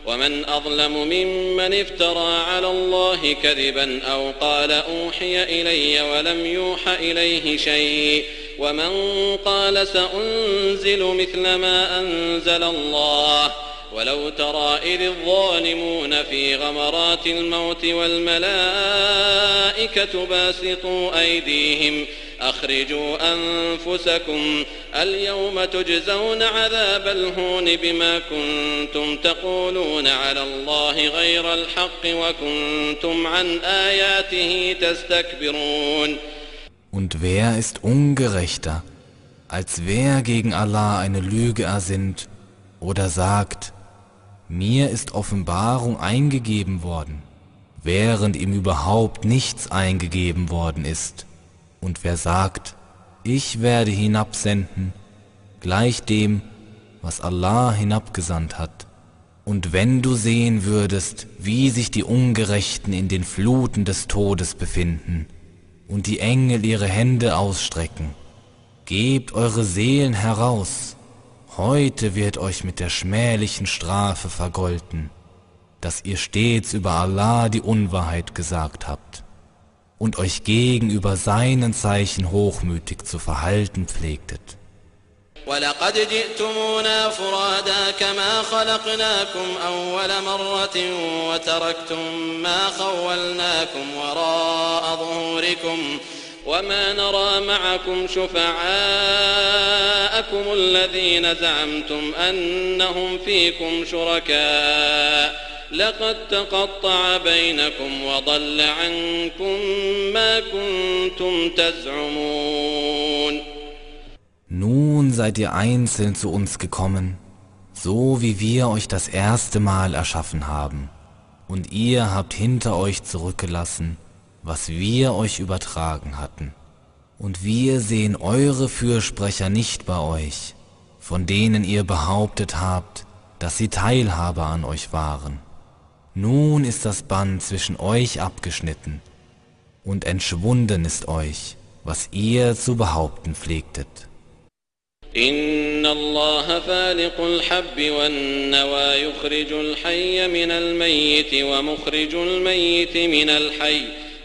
ومن أظلم ممن افترى على الله كذبا أو قال أوحي إلي ولم يوح إليه شيء ومن قال سأنزل مثل ما أنزل الله ولو ترى إذ الظالمون في غمرات الموت والملائكة باسطوا أيديهم أخرجوا أنفسكم اليوم تجزون عذاب الهون بما كنتم تقولون على الله غير الحق وكنتم عن آياته تستكبرون. Und wer ist ungerechter, als wer gegen Allah eine Lüge ersinnt oder sagt, mir ist Offenbarung eingegeben worden, während ihm überhaupt nichts eingegeben worden ist. Und wer sagt, ich werde hinabsenden, gleich dem, was Allah hinabgesandt hat. Und wenn du sehen würdest, wie sich die Ungerechten in den Fluten des Todes befinden und die Engel ihre Hände ausstrecken, gebt eure Seelen heraus, Heute wird euch mit der schmählichen Strafe vergolten, dass ihr stets über Allah die Unwahrheit gesagt habt und euch gegenüber seinen Zeichen hochmütig zu verhalten pflegtet. ولقد جئتمونا فرادا كما خلقناكم أول مرة وتركتم ما خولناكم وراء ظهوركم وما نرى معكم شفعاءكم الذين زعمتم أنهم فيكم شركاء لقد تقطع بينكم وضل عنكم ما كنتم تزعمون Nun seid ihr einzeln zu uns gekommen, so wie wir euch das erste Mal erschaffen haben, und ihr habt hinter euch zurückgelassen, was wir euch übertragen hatten. Und wir sehen eure Fürsprecher nicht bei euch, von denen ihr behauptet habt, dass sie Teilhaber an euch waren. Nun ist das Band zwischen euch abgeschnitten, und entschwunden ist euch, was ihr zu behaupten pflegtet. إن الله فالق الحب والنوى يخرج الحي من الميت ومخرج الميت من الحي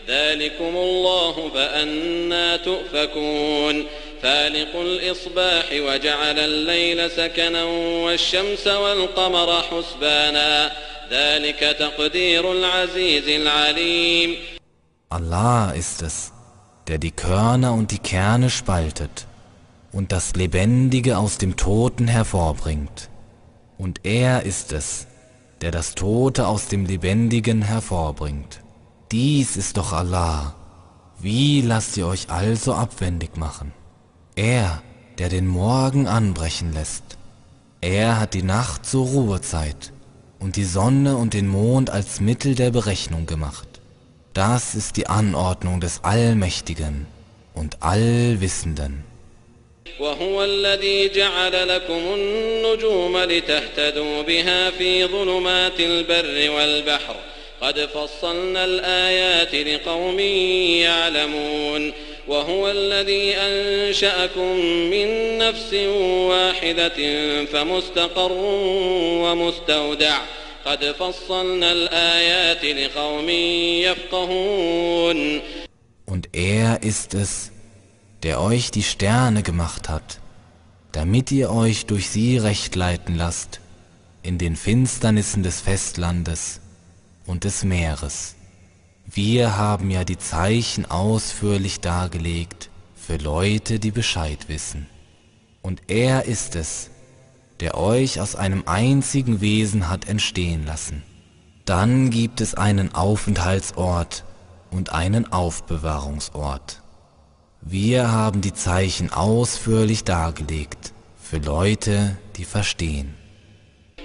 ذلكم الله فأنا تؤفكون فالق الإصباح وجعل الليل سكنا والشمس والقمر حسبانا ذلك تقدير العزيز العليم Allah ist es, der die Körner und die Kerne spaltet und das Lebendige aus dem Toten hervorbringt. Und er ist es, der das Tote aus dem Lebendigen hervorbringt. Dies ist doch Allah. Wie lasst ihr euch also abwendig machen? Er, der den Morgen anbrechen lässt. Er hat die Nacht zur Ruhezeit und die Sonne und den Mond als Mittel der Berechnung gemacht. Das ist die Anordnung des Allmächtigen und Allwissenden. وهو الذي جعل لكم النجوم لتهتدوا بها في ظلمات البر والبحر قد فصلنا الآيات لقوم يعلمون وهو الذي أنشأكم من نفس واحدة فمستقر ومستودع قد فصلنا الآيات لقوم يفقهون Und er ist es, der euch die Sterne gemacht hat, damit ihr euch durch sie recht leiten lasst in den Finsternissen des Festlandes und des Meeres. Wir haben ja die Zeichen ausführlich dargelegt für Leute, die Bescheid wissen. Und er ist es, der euch aus einem einzigen Wesen hat entstehen lassen. Dann gibt es einen Aufenthaltsort und einen Aufbewahrungsort. Wir haben die Zeichen ausführlich dargelegt für Leute, die verstehen.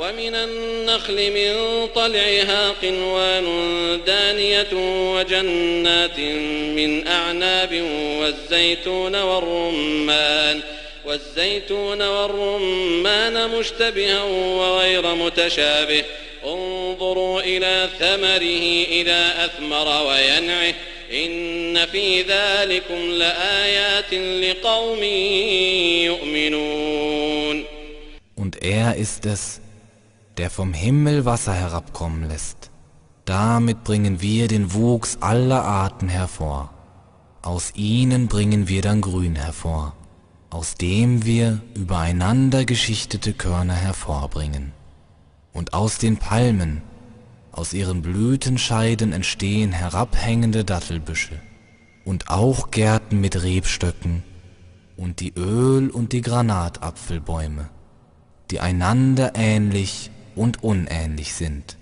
ومن النخل من طلعها قنوان دانية وجنات من أعناب والزيتون والرمان والزيتون والرمان مشتبها وغير متشابه انظروا إلى ثمره إذا أثمر وينعه إن في ذلكم لآيات لقوم يؤمنون. Und er ist es, der vom Himmel Wasser herabkommen lässt. Damit bringen wir den Wuchs aller Arten hervor. Aus ihnen bringen wir dann Grün hervor, aus dem wir übereinander geschichtete Körner hervorbringen. Und aus den Palmen, aus ihren Blütenscheiden entstehen herabhängende Dattelbüsche und auch Gärten mit Rebstöcken und die Öl- und die Granatapfelbäume, die einander ähnlich und unähnlich sind.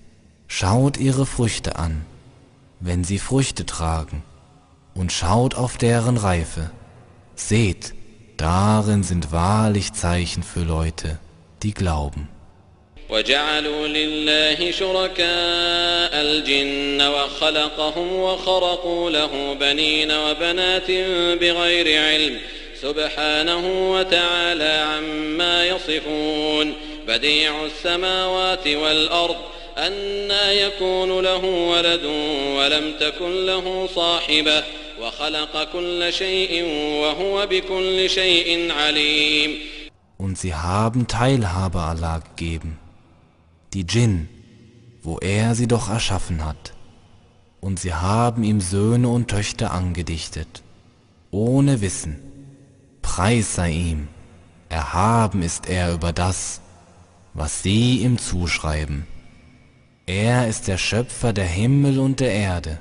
Schaut ihre Früchte an, wenn sie Früchte tragen, und schaut auf deren Reife. Seht, darin sind wahrlich Zeichen für Leute, die glauben. وجعلوا لله شركاء الجن وخلقهم وخرقوا له بنين وبنات بغير علم سبحانه وتعالى عما يصفون بديع السماوات والأرض أنا يكون له ولد ولم تكن له صاحبة وخلق كل شيء وهو بكل شيء عليم Und sie haben Teilhabe Allah gegeben, die Djinn, wo er sie doch erschaffen hat. Und sie haben ihm Söhne und Töchter angedichtet, ohne Wissen. Preis sei ihm, erhaben ist er über das, was sie ihm zuschreiben. Er ist der Schöpfer der Himmel und der Erde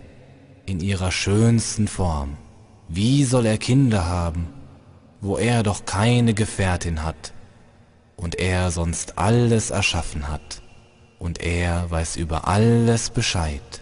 in ihrer schönsten Form. Wie soll er Kinder haben, wo er doch keine Gefährtin hat und er sonst alles erschaffen hat und er weiß über alles Bescheid.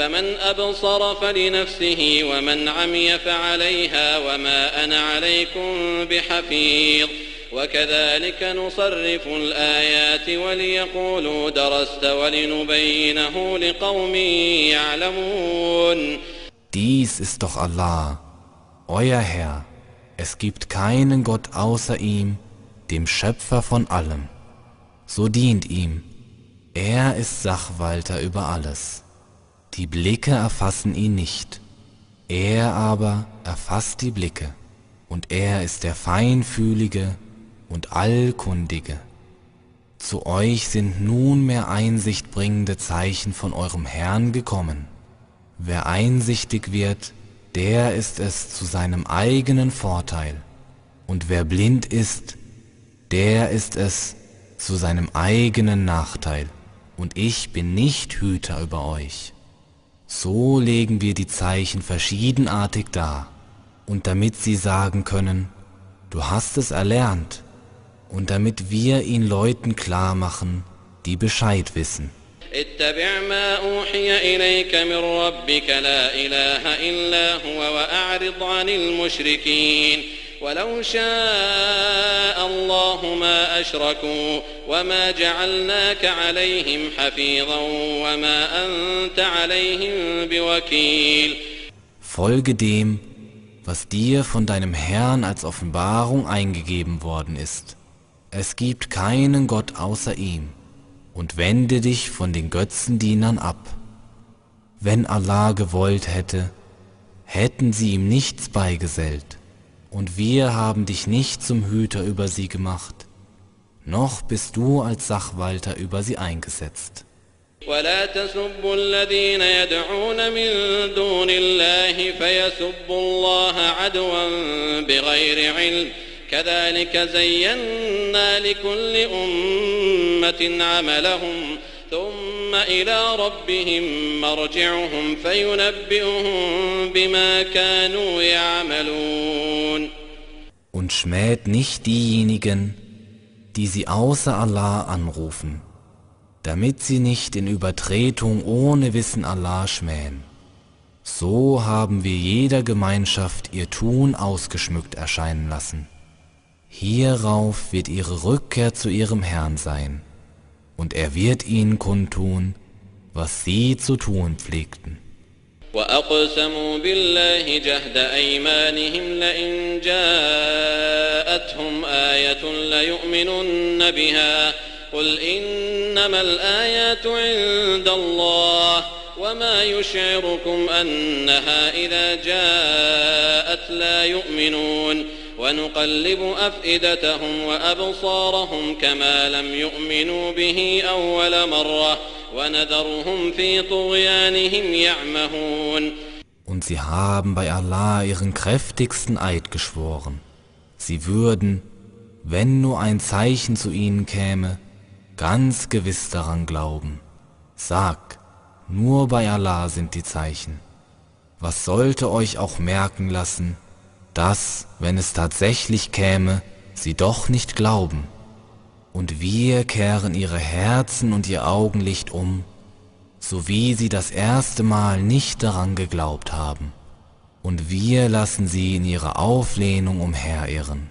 فمن أبصر فلنفسه ومن عمي فعليها وما أنا عليكم بحفيظ وكذلك نصرف الآيات وليقولوا درست ولنبينه لقوم يعلمون Dies ist doch Allah, euer Herr. Es gibt keinen Gott außer ihm, dem Schöpfer von allem. So dient ihm. Er ist Sachwalter über alles. Die Blicke erfassen ihn nicht. Er aber erfasst die Blicke. Und er ist der Feinfühlige und Allkundige. Zu euch sind nunmehr einsichtbringende Zeichen von eurem Herrn gekommen. Wer einsichtig wird, der ist es zu seinem eigenen Vorteil. Und wer blind ist, der ist es zu seinem eigenen Nachteil. Und ich bin nicht Hüter über euch. So legen wir die Zeichen verschiedenartig dar. Und damit sie sagen können, du hast es erlernt, und damit wir ihn Leuten klar machen, die Bescheid wissen. اتبع ما أوحي إليك من ربك لا إله إلا هو وأعرض عن المشركين ولو شاء الله ما أشركوا وما جعلناك عليهم حفيظا وما أنت عليهم بوكيل Folge dem, was dir von deinem Herrn als Offenbarung eingegeben worden ist. Es gibt keinen Gott außer ihm und wende dich von den Götzendienern ab. Wenn Allah gewollt hätte, hätten sie ihm nichts beigesellt, und wir haben dich nicht zum Hüter über sie gemacht, noch bist du als Sachwalter über sie eingesetzt. ولا تسبوا الذين يدعون من دون الله فيسبوا الله عدوا بغير علم كذلك زينا لكل أمة عملهم ثم إلى ربهم مرجعهم فينبئهم بما كانوا يعملون Und schmäht nicht diejenigen, die sie außer Allah anrufen, damit sie nicht in Übertretung ohne Wissen Allah schmähen. So haben wir jeder Gemeinschaft ihr Tun ausgeschmückt erscheinen lassen. Hierauf wird ihre Rückkehr zu ihrem Herrn sein, Und er wird ihnen kundtun, was sie zu tun pflegten. وأقسموا بالله جهد أيمانهم لئن جاءتهم آية ليؤمنن بها قل إنما الآيات عند الله وما يشعركم أنها إذا جاءت لا يؤمنون ونقلب أفئدتهم وأبصارهم كما لم يؤمنوا به أول مرة ونذرهم في طغيانهم يعمهون Und sie haben bei Allah ihren kräftigsten Eid geschworen. Sie würden, wenn nur ein Zeichen zu ihnen käme, ganz gewiss daran glauben. Sag, nur bei Allah sind die Zeichen. Was sollte euch auch merken lassen, dass, wenn es tatsächlich käme, sie doch nicht glauben. Und wir kehren ihre Herzen und ihr Augenlicht um, so wie sie das erste Mal nicht daran geglaubt haben. Und wir lassen sie in ihrer Auflehnung umherirren.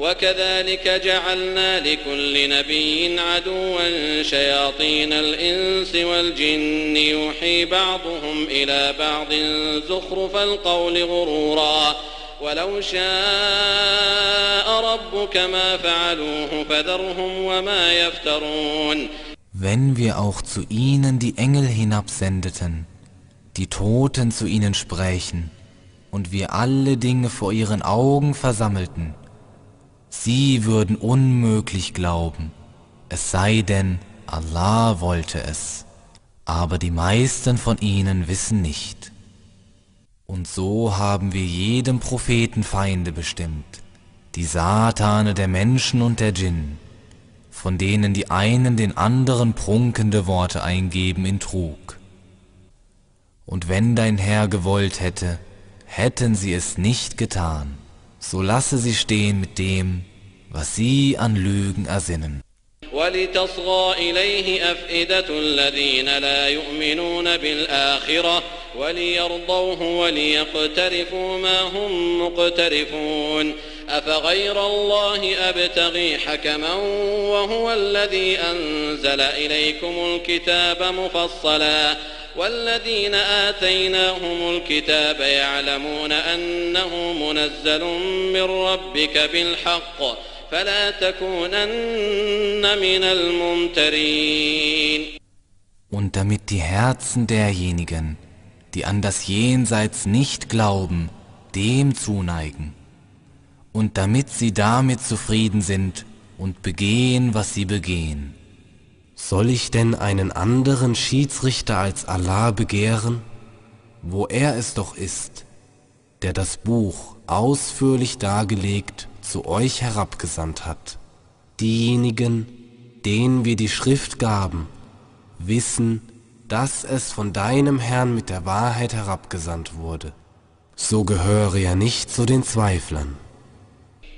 وكذلك جعلنا لكل نبي عدوا شياطين الإنس والجن يوحي بعضهم إلى بعض زخرف القول غرورا ولو شاء ربك ما فعلوه فذرهم وما يفترون Wenn wir auch zu ihnen die Engel hinabsendeten, die Toten zu ihnen sprächen, und wir alle Dinge vor ihren Augen versammelten, sie würden unmöglich glauben, es sei denn, Allah wollte es, aber die meisten von ihnen wissen nicht. Und so haben wir jedem Propheten Feinde bestimmt, die Satane der Menschen und der Djinn, von denen die einen den anderen prunkende Worte eingeben in Trug. Und wenn dein Herr gewollt hätte, hätten sie es nicht getan, so lasse sie stehen mit dem, was sie an Lügen ersinnen. ولتصغى إليه أفئدة الذين لا يؤمنون بالآخرة وليرضوه وليقترفوا ما هم مقترفون أفغير الله أبتغي حكما وهو الذي أنزل إليكم الكتاب مفصلا والذين آتيناهم الكتاب يعلمون أنه منزل من ربك بالحق فلا تكونن من الممترين Und damit die Herzen derjenigen, die an das Jenseits nicht glauben, dem zuneigen, und damit sie damit zufrieden sind und begehen, was sie begehen. Soll ich denn einen anderen Schiedsrichter als Allah begehren, wo er es doch ist, der das Buch ausführlich dargelegt zu euch herabgesandt hat. Diejenigen, denen wir die Schrift gaben, wissen, dass es von deinem Herrn mit der Wahrheit herabgesandt wurde. So gehöre ja nicht zu den Zweiflern.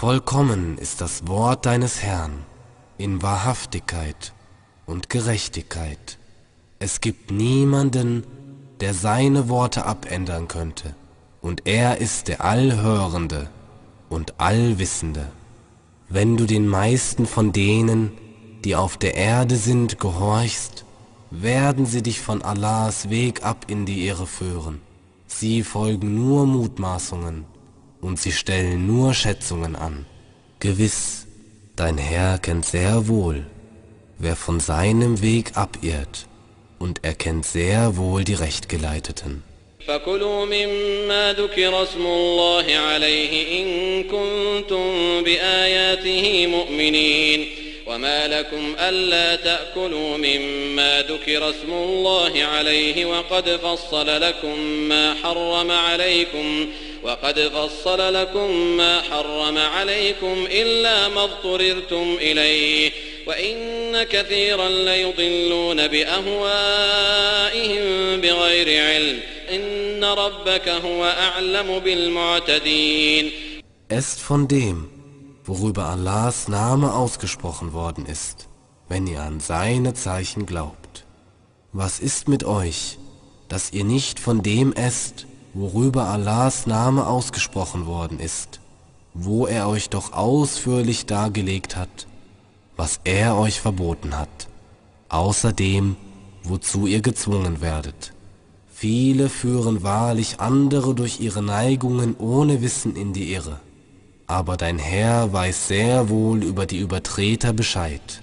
Vollkommen ist das Wort deines Herrn in Wahrhaftigkeit und Gerechtigkeit. Es gibt niemanden, der seine Worte abändern könnte, und er ist der Allhörende und Allwissende. Wenn du den meisten von denen, die auf der Erde sind, gehorchst, werden sie dich von Allahs Weg ab in die Irre führen. Sie folgen nur Mutmaßungen und sie stellen nur Schätzungen an. Gewiss, dein Herr kennt sehr wohl, wer von seinem Weg abirrt, und er kennt sehr wohl die Rechtgeleiteten. فكلوا مما ذكر اسم الله عليه إن كنتم بآياته مؤمنين وما لكم ألا تأكلوا مما ذكر اسم الله عليه وقد فصل لكم ما حرم عليكم وقد فصل لكم ما حرم عليكم إلا ما اضطررتم إليه وإن كثيرا ليضلون بأهوائهم بغير علم إن ربك هو أعلم بالمعتدين Esst von dem, worüber Allahs Name ausgesprochen worden ist, wenn ihr an seine Zeichen glaubt. Was ist mit euch, dass ihr nicht von dem esst, worüber Allahs Name ausgesprochen worden ist, wo er euch doch ausführlich dargelegt hat, was er euch verboten hat, außer dem, wozu ihr gezwungen werdet. Viele führen wahrlich andere durch ihre Neigungen ohne Wissen in die Irre, aber dein Herr weiß sehr wohl über die Übertreter Bescheid.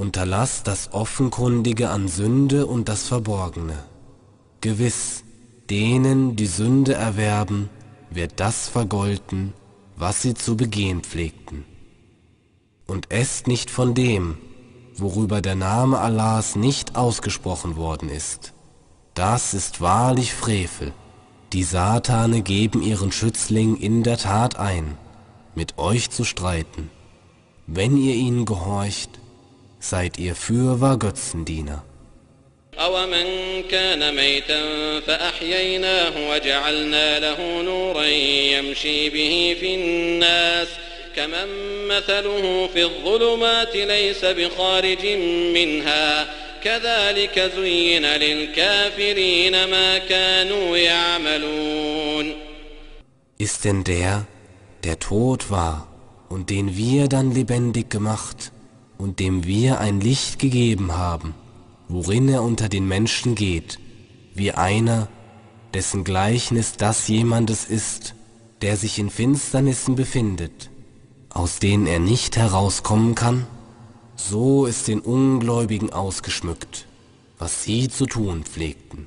Unterlass das Offenkundige an Sünde und das Verborgene. Gewiss, denen, die Sünde erwerben, wird das vergolten, was sie zu begehen pflegten. Und esst nicht von dem, worüber der Name Allahs nicht ausgesprochen worden ist. Das ist wahrlich Frevel. Die Satane geben ihren Schützling in der Tat ein, mit euch zu streiten. Wenn ihr ihnen gehorcht, seid ihr fürwahr Götzendiener. أومن كان ميتا فأحييناه وجعلنا له نورا يمشي به في الناس كمن مثله في الظلمات ليس بخارج منها كذلك زين للكافرين ما كانوا يعملون Ist denn der, der tot war und den wir dann lebendig gemacht und dem wir ein Licht gegeben haben, worin er unter den Menschen geht, wie einer, dessen Gleichnis das jemandes ist, der sich in Finsternissen befindet, aus denen er nicht herauskommen kann? So ist den Ungläubigen ausgeschmückt, was sie zu tun pflegten.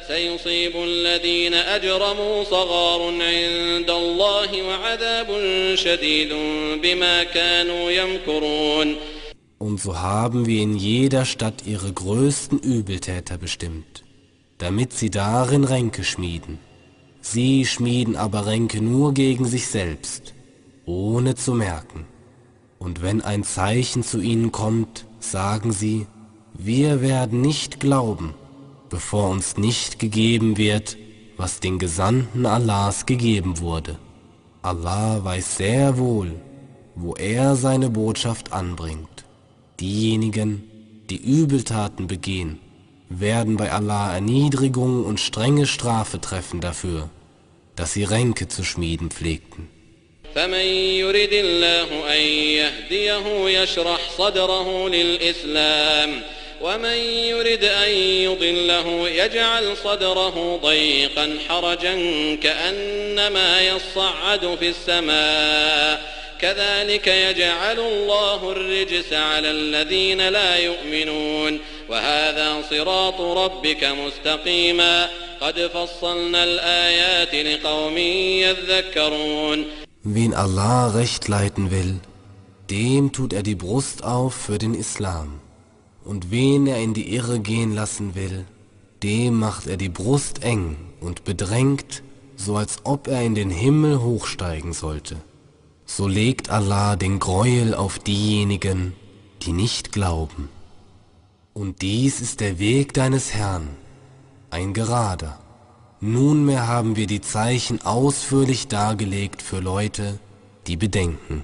سيصيب الذين أجرموا صغار عند الله وعذاب شديد بما كانوا يمكرون Und so haben wir in jeder Stadt ihre größten Übeltäter bestimmt, damit sie darin Ränke schmieden. Sie schmieden aber Ränke nur gegen sich selbst, ohne zu merken. Und wenn ein Zeichen zu ihnen kommt, sagen sie, wir werden nicht glauben, bevor uns nicht gegeben wird, was den Gesandten Allahs gegeben wurde. Allah weiß sehr wohl, wo er seine Botschaft anbringt. Diejenigen, die Übeltaten begehen, werden bei Allah Erniedrigung und strenge Strafe treffen dafür. dass sie Ränke zu schmieden pflegten. فمن يرد الله أن يهديه يشرح صدره للإسلام ومن يرد أن يضله يجعل صدره ضيقا حرجا كأنما يصعد في السماء. كذلك يجعل الله الرجس على الذين لا يؤمنون. وهذا صراط ربك مستقيما. قد فصلنا الآيات لقوم يذكرون. Wen Allah recht leiten will, dem tut er die Brust auf für den Islam. Und wen er in die Irre gehen lassen will, dem macht er die Brust eng und bedrängt, so als ob er in den Himmel hochsteigen sollte. So legt Allah den Gräuel auf diejenigen, die nicht glauben. Und dies ist der Weg deines Herrn, ein gerader. Nunmehr haben wir die Zeichen ausführlich dargelegt für Leute, die bedenken.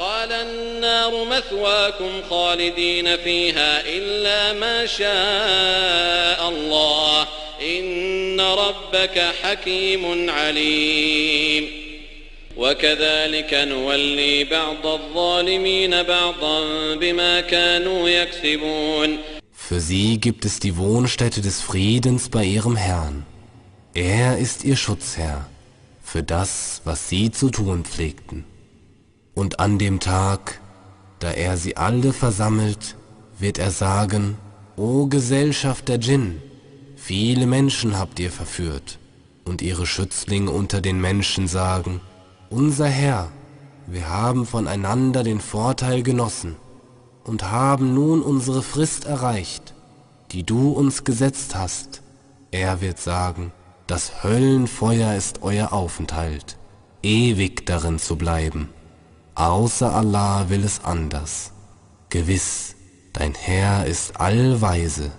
قال النار مثواكم خالدين فيها إلا ما شاء الله إن ربك حكيم عليم وكذلك نولي بعض الظالمين بعضا بما كانوا يكسبون Für sie gibt es die Wohnstätte des Friedens bei ihrem Herrn. Er ist ihr Schutzherr für das, was sie zu tun pflegten. Und an dem Tag, da er sie alle versammelt, wird er sagen, O Gesellschaft der Djinn, viele Menschen habt ihr verführt. Und ihre Schützlinge unter den Menschen sagen, Unser Herr, wir haben voneinander den Vorteil genossen und haben nun unsere Frist erreicht, die du uns gesetzt hast. Er wird sagen, das Höllenfeuer ist euer Aufenthalt, ewig darin zu bleiben Außer Allah will es anders. Gewiss, dein Herr ist allweise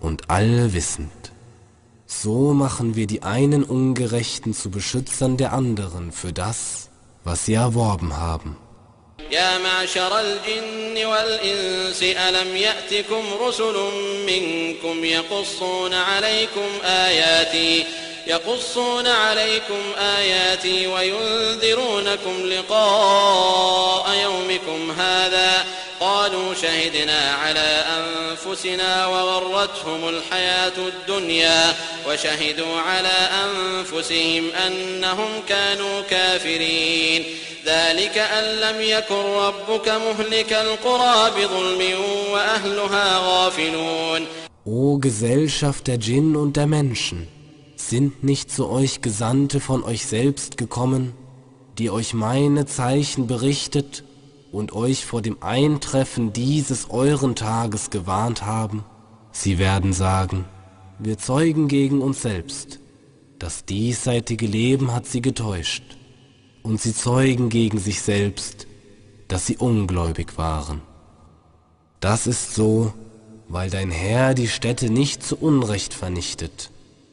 und allwissend. So machen wir die einen Ungerechten zu Beschützern der anderen für das, was sie erworben haben. يا معشر الجن والإنس ألم يأتكم رسل منكم يقصون عليكم آياتي يقصون عليكم آياتي وينذرونكم لقاء يومكم هذا. قالوا شهدنا على أنفسنا وغرتهم الحياة الدنيا وشهدوا على أنفسهم أنهم كانوا كافرين. ذلك أن لم يكن ربك مهلك القرى بظلم وأهلها غافلون. O Gesellschaft der Djinn und der Menschen, sind nicht zu euch Gesandte von euch selbst gekommen, die euch meine Zeichen berichtet und euch vor dem Eintreffen dieses euren Tages gewarnt haben? Sie werden sagen, wir zeugen gegen uns selbst, das diesseitige Leben hat sie getäuscht, und sie zeugen gegen sich selbst, dass sie ungläubig waren. Das ist so, weil dein Herr die Städte nicht zu Unrecht vernichtet,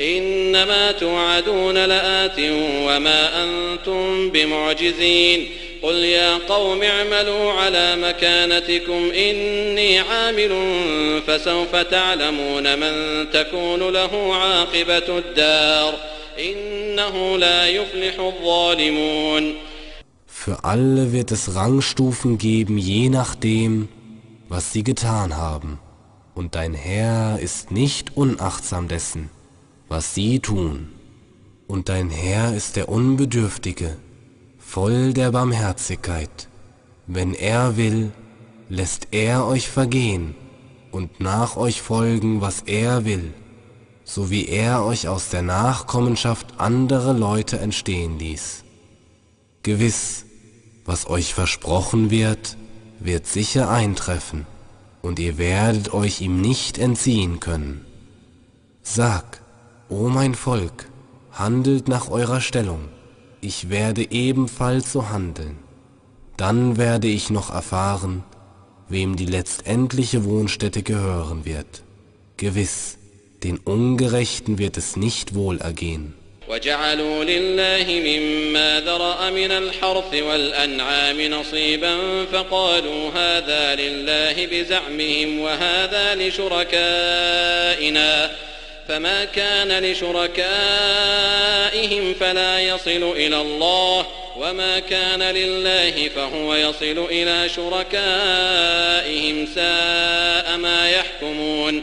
إنما توعدون لآت وما أنتم بمعجزين قل يا قوم اعملوا على مكانتكم إني عامل فسوف تعلمون من تكون له عاقبة الدار إنه لا يفلح الظالمون Für alle wird es Rangstufen geben, je nachdem, was sie getan haben. Und dein Herr ist nicht unachtsam dessen, was sie tun. Und dein Herr ist der Unbedürftige, voll der Barmherzigkeit. Wenn er will, lässt er euch vergehen und nach euch folgen, was er will, so wie er euch aus der Nachkommenschaft andere Leute entstehen ließ. Gewiss, was euch versprochen wird, wird sicher eintreffen, und ihr werdet euch ihm nicht entziehen können. Sag, o mein Volk, handelt nach eurer Stellung, ich werde ebenfalls so handeln. Dann werde ich noch erfahren, wem die letztendliche Wohnstätte gehören wird. Gewiss, den Ungerechten wird es nicht wohl ergehen. وجعلوا لله مما ذرأ من الحرث والأنعام نصيبا فقالوا هذا لله بزعمهم وهذا لشركائنا فما كان لشركائهم فلا يصل إلى الله وما كان لله فهو يصل إلى شركائهم ساء ما يحكمون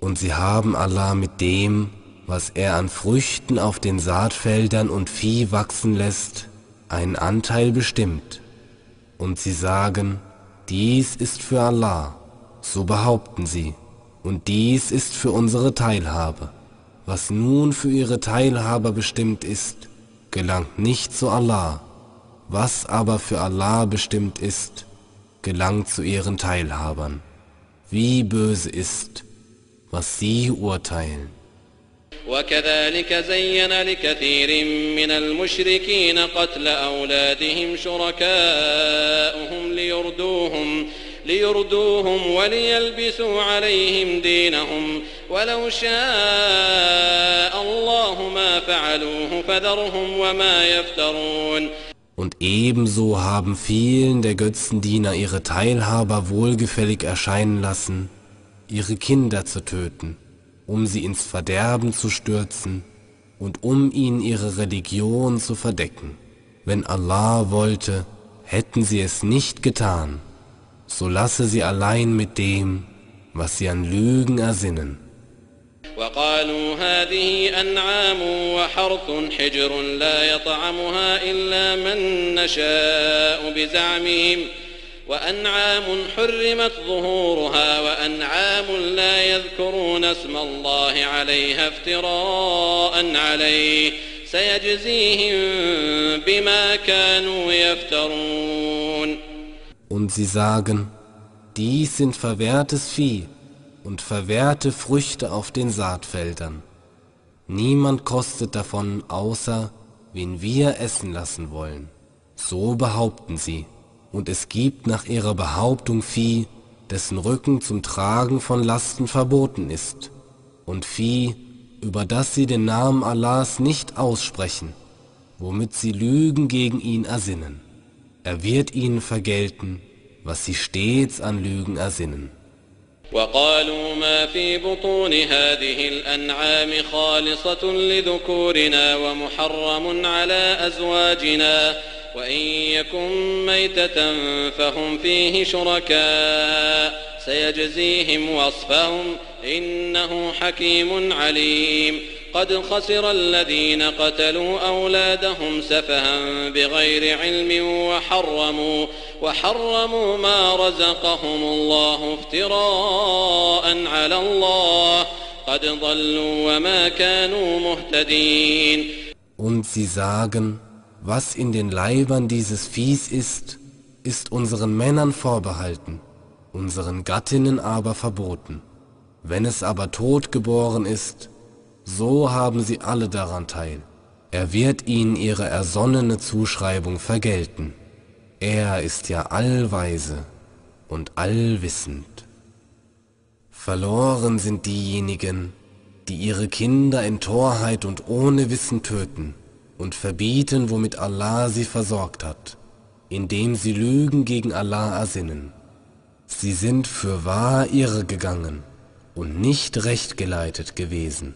Und sie haben Allah mit dem, was er an Früchten auf den Saatfeldern und Vieh wachsen lässt, einen Anteil bestimmt. Und sie sagen, dies ist für Allah, so behaupten sie, und dies ist für unsere Teilhabe. Was nun für ihre Teilhaber bestimmt ist, gelangt nicht zu Allah, was aber für Allah bestimmt ist, gelangt zu ihren Teilhabern. Wie böse ist, was sie urteilen. وكذلك زين لكثير من المشركين قتل أولادهم شركاؤهم ليردوهم ليردوهم وليلبسوا عليهم دينهم ولو شاء الله ما فعلوه فذرهم وما يفترون Und ebenso haben vielen der Götzendiener ihre Teilhaber wohlgefällig erscheinen lassen, ihre Kinder zu töten, um sie ins Verderben zu stürzen und um ihnen ihre Religion zu verdecken. Wenn Allah wollte, hätten sie es nicht getan So lasse sie allein mit dem, was sie an Lügen ersinnen. وقالوا هذه أنعام وحرث حجر لا يطعمها إلا من نشاء بزعمهم. وأنعام حرمت ظهورها وأنعام لا يذكرون اسم الله عليها افتراء عليه. سيجزيهم بما كانوا يفترون. Und sie sagen, dies sind verwehrtes Vieh und verwehrte Früchte auf den Saatfeldern. Niemand kostet davon außer, wen wir essen lassen wollen. So behaupten sie. Und es gibt nach ihrer Behauptung Vieh, dessen Rücken zum Tragen von Lasten verboten ist. Und Vieh, über das sie den Namen Allahs nicht aussprechen, womit sie Lügen gegen ihn ersinnen. Er wird ihnen vergelten, was sie stets an Lügen ersinnen. وقالوا ما في بطون هذه الأنعام خالصة لذكورنا ومحرم على أزواجنا. وإن يكن ميتة فهم فيه شركاء. سيجزيهم وصفهم إنه حكيم عليم. قد خسر الذين قتلوا أولادهم سفها بغير علم وحرموا وحرموا ما رزقهم الله افتراء على الله قد ضلوا وما كانوا مهتدين Und sie sagen, was in den Leibern dieses Viehs ist, ist unseren Männern vorbehalten, unseren Gattinnen aber verboten. Wenn es aber tot geboren ist, so haben sie alle daran teil. Er wird ihnen ihre ersonnene Zuschreibung vergelten. Er ist ja allweise und allwissend. Verloren sind diejenigen, die ihre Kinder in Torheit und ohne Wissen töten und verbieten, womit Allah sie versorgt hat, indem sie Lügen gegen Allah ersinnen. Sie sind für wahr irre gegangen und nicht recht geleitet gewesen.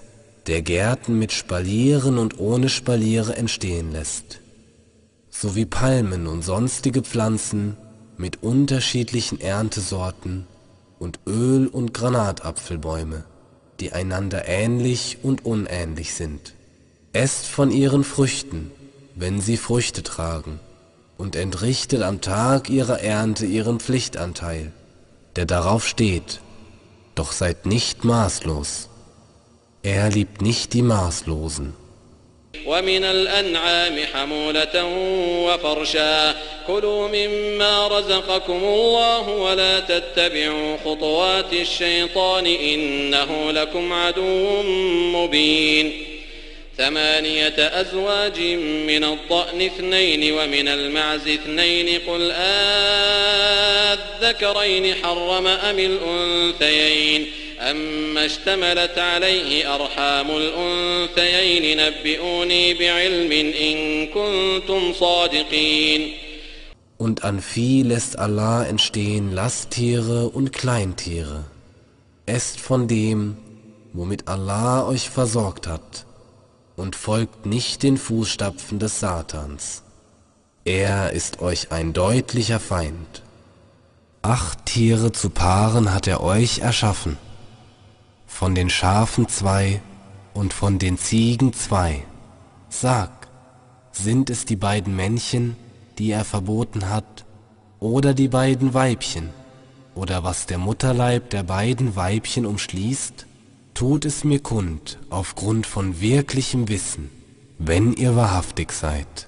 der Gärten mit Spalieren und ohne Spaliere entstehen lässt, sowie Palmen und sonstige Pflanzen mit unterschiedlichen Erntesorten und Öl- und Granatapfelbäume, die einander ähnlich und unähnlich sind. Esst von ihren Früchten, wenn sie Früchte tragen, und entrichtet am Tag ihrer Ernte ihren Pflichtanteil, der darauf steht, doch seid nicht maßlos. Er liebt nicht die Maßlosen. ومن الأنعام حمولة وفرشا كلوا مما رزقكم الله ولا تتبعوا خطوات الشيطان إنه لكم عدو مبين ثمانية أزواج من الضأن اثنين ومن المعز اثنين قل آذكرين حرم أم الأنثيين أما اشتملت عليه أرحام الأنثيين نبئوني بعلم إن كنتم صادقين Und an Vieh lässt Allah entstehen Lasttiere und Kleintiere. Esst von dem, womit Allah euch versorgt hat, und folgt nicht den Fußstapfen des Satans. Er ist euch ein deutlicher Feind. Acht Tiere zu Paaren hat er euch erschaffen von den Schafen zwei und von den Ziegen zwei. Sag, sind es die beiden Männchen, die er verboten hat, oder die beiden Weibchen, oder was der Mutterleib der beiden Weibchen umschließt? Tut es mir kund aufgrund von wirklichem Wissen, wenn ihr wahrhaftig seid.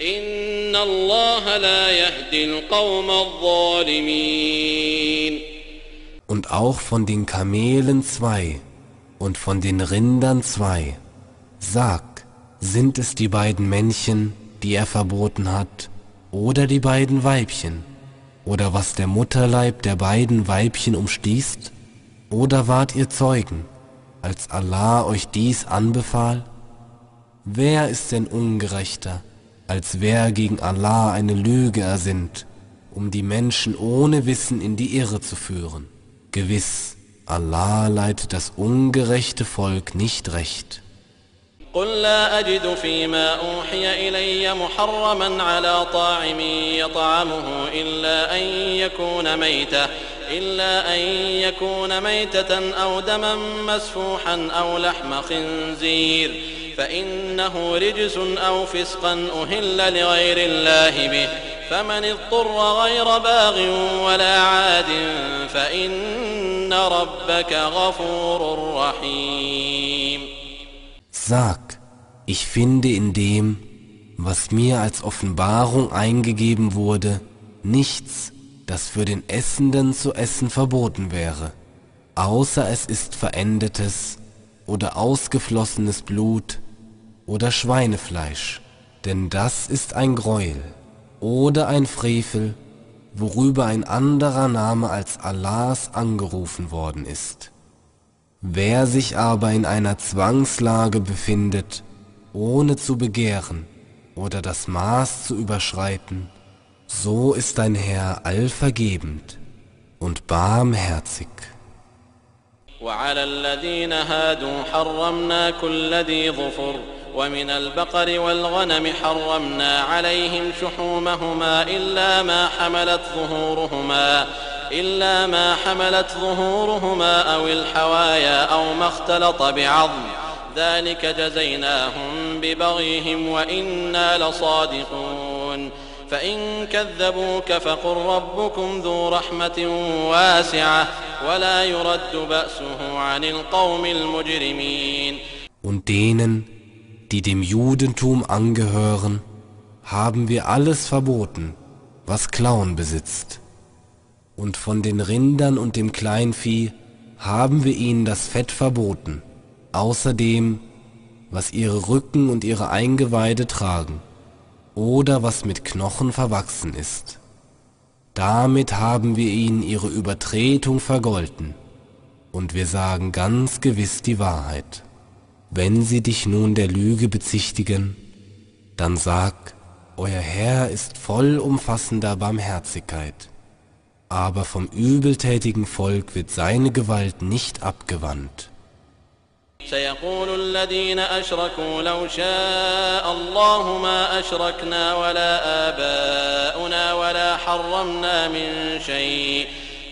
إن الله لا يهدي القوم الظالمين Und auch von den Kamelen zwei und von den Rindern zwei. Sag, sind es die beiden Männchen, die er verboten hat, oder die beiden Weibchen, oder was der Mutterleib der beiden Weibchen umstießt? Oder wart ihr Zeugen, als Allah euch dies anbefahl? Wer ist denn ungerechter, als wer gegen Allah eine Lüge ersinnt, um die Menschen ohne Wissen in die Irre zu führen? Gewiss, Allah leitet das ungerechte Volk nicht recht. قل لا أجد فيما أوحي إلي محرما على طاعم يطعمه إلا أن يكون ميتة إلا أن يكون ميتة أو دما مسفوحا أو لحم خنزير فإنه رجس أو فسقا أهل لغير الله به فمن اضطر غير باغ ولا عاد فإن ربك غفور رحيم Sag, ich finde in dem, was mir als Offenbarung eingegeben wurde, nichts, das für den Essenden zu essen verboten wäre, außer es ist verendetes oder ausgeflossenes Blut oder Schweinefleisch, denn das ist ein Greuel oder ein Frevel, worüber ein anderer Name als Allahs angerufen worden ist. Wer sich aber in einer Zwangslage befindet, ohne zu begehren oder das Maß zu überschreiten, so ist dein Herr allvergebend und barmherzig. وعلى الذين هادوا حرمنا كل ذي ظفر ومن البقر والغنم حرمنا عليهم شحومهما إلا ما حملت ظهورهما إلا ما حملت ظهورهما أو الحوايا أو ما اختلط بعظم. ذلك جزيناهم ببغيهم وإنا لصادقون. فإن كذبوك فقل ربكم ذو رحمة واسعة ولا يرد بأسه عن القوم المجرمين. Die dem Judentum angehören, haben wir alles verboten, was Klauen besitzt. Und von den Rindern und dem Kleinvieh haben wir ihnen das Fett verboten, außerdem, was ihre Rücken und ihre Eingeweide tragen, oder was mit Knochen verwachsen ist. Damit haben wir ihnen ihre Übertretung vergolten, und wir sagen ganz gewiss die Wahrheit. Wenn sie dich nun der Lüge bezichtigen, dann sag, euer Herr ist vollumfassender Barmherzigkeit, aber vom übeltätigen Volk wird seine Gewalt nicht abgewandt. سيقول الذين أشركوا لو شاء الله ما أشركنا ولا آباؤنا ولا حرمنا من شيء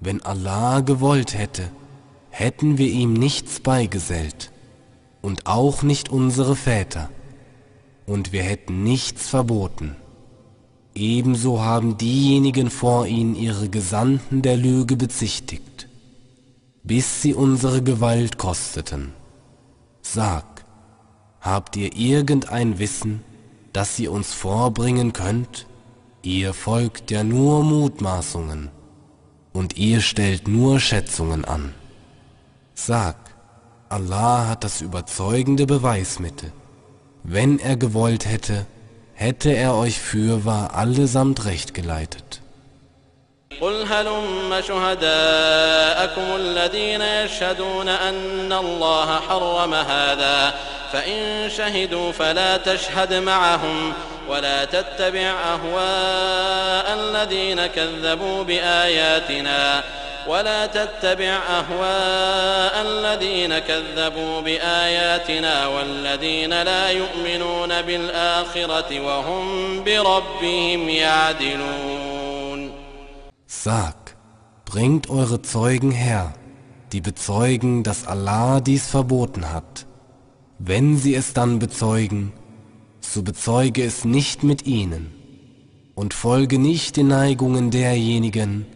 Wenn Allah gewollt hätte, hätten wir ihm nichts beigesellt und auch nicht unsere Väter und wir hätten nichts verboten. Ebenso haben diejenigen vor ihnen ihre Gesandten der Lüge bezichtigt, bis sie unsere Gewalt kosteten. Sag, habt ihr irgendein Wissen, das ihr uns vorbringen könnt? Ihr folgt ja nur Mutmaßungen und ihr stellt nur Schätzungen an. Sag, Allah hat das überzeugende Beweismittel. Wenn er gewollt hätte, hätte er euch fürwahr allesamt recht geleitet. قل هلم شهداءكم الذين يشهدون أن الله حرم هذا فإن شهدوا فلا تشهد معهم ولا تتبع أهواء الذين كذبوا بآياتنا ولا تتبع أهواء الذين كذبوا بآياتنا والذين لا يؤمنون بالآخرة وهم بربهم يعدلون Sag, bringt eure Zeugen her, die bezeugen, dass Allah dies verboten hat. Wenn sie es dann bezeugen, so bezeuge es nicht mit ihnen und folge nicht den Neigungen derjenigen,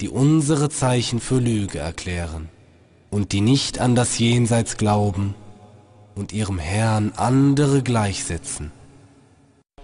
die unsere Zeichen für Lüge erklären und die nicht an das Jenseits glauben und ihrem Herrn andere gleichsetzen.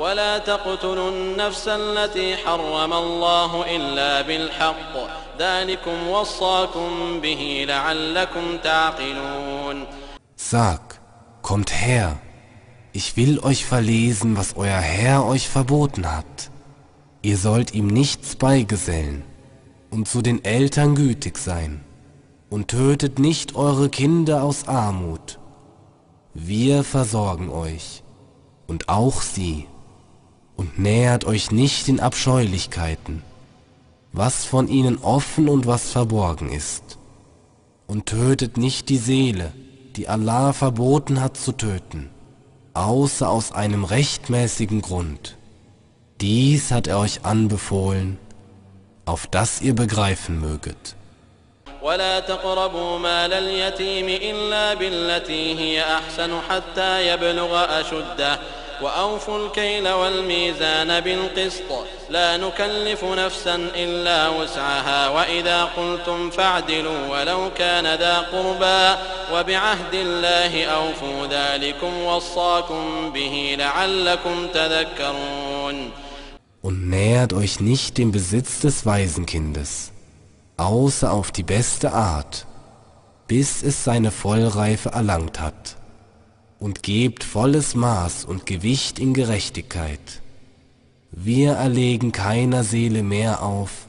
ولا تقتلوا النفس التي حرم الله إلا بالحق ذلكم وصاكم به لعلكم تعقلون Sag, kommt her, ich will euch verlesen, was euer Herr euch verboten hat. Ihr sollt ihm nichts beigesellen und zu den Eltern gütig sein und tötet nicht eure Kinder aus Armut. Wir versorgen euch und auch sie und nähert euch nicht in Abscheulichkeiten, was von ihnen offen und was verborgen ist. Und tötet nicht die Seele, die Allah verboten hat zu töten, außer aus einem rechtmäßigen Grund. Dies hat er euch anbefohlen, auf das ihr begreifen möget. ولا تقربوا مال اليتيم إلا بالتي هي أحسن حتى يبلغ أشده وأوفوا الكيل والميزان بالقسط لا نكلف نفسا إلا وسعها وإذا قلتم فاعدلوا ولو كان ذا قربى وبعهد الله أوفوا ذلكم وصاكم به لعلكم تذكرون Und nähert euch nicht dem Besitz des Waisenkindes, außer auf die beste Art, bis es seine Vollreife erlangt hat. und gebt volles Maß und Gewicht in Gerechtigkeit. Wir erlegen keiner Seele mehr auf,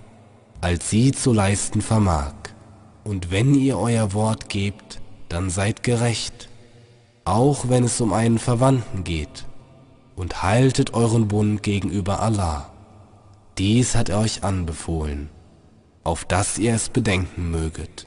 als sie zu leisten vermag. Und wenn ihr euer Wort gebt, dann seid gerecht, auch wenn es um einen Verwandten geht, und haltet euren Bund gegenüber Allah. Dies hat er euch anbefohlen, auf dass ihr es bedenken möget.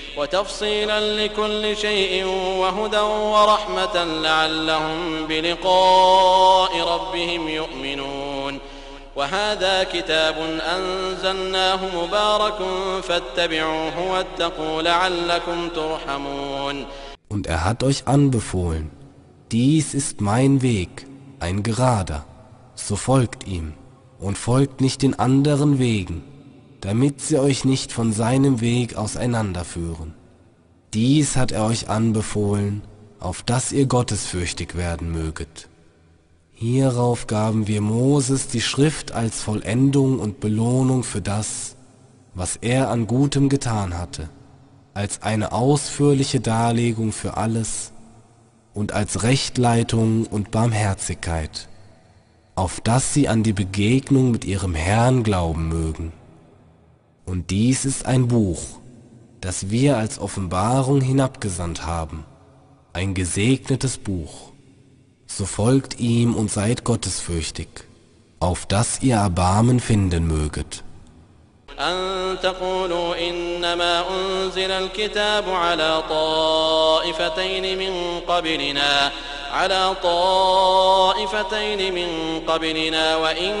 وتفصيلا لكل شيء وهدى ورحمة لعلهم بلقاء ربهم يؤمنون وهذا كتاب أنزلناه مبارك فاتبعوه واتقوا لعلكم ترحمون Und er hat euch anbefohlen, dies ist mein Weg, ein gerader, so folgt ihm und folgt nicht den anderen Wegen, damit sie euch nicht von seinem Weg auseinanderführen. Dies hat er euch anbefohlen, auf dass ihr gottesfürchtig werden möget. Hierauf gaben wir Moses die Schrift als Vollendung und Belohnung für das, was er an Gutem getan hatte, als eine ausführliche Darlegung für alles und als Rechtleitung und Barmherzigkeit, auf dass sie an die Begegnung mit ihrem Herrn glauben mögen. Und dies ist ein Buch, das wir als Offenbarung hinabgesandt haben, ein gesegnetes Buch. So folgt ihm und seid gottesfürchtig, auf dass ihr Erbarmen finden möget. أن تقولوا إنما أنزل الكتاب على طائفتين من قبلنا على طائفتين من قبلنا وإن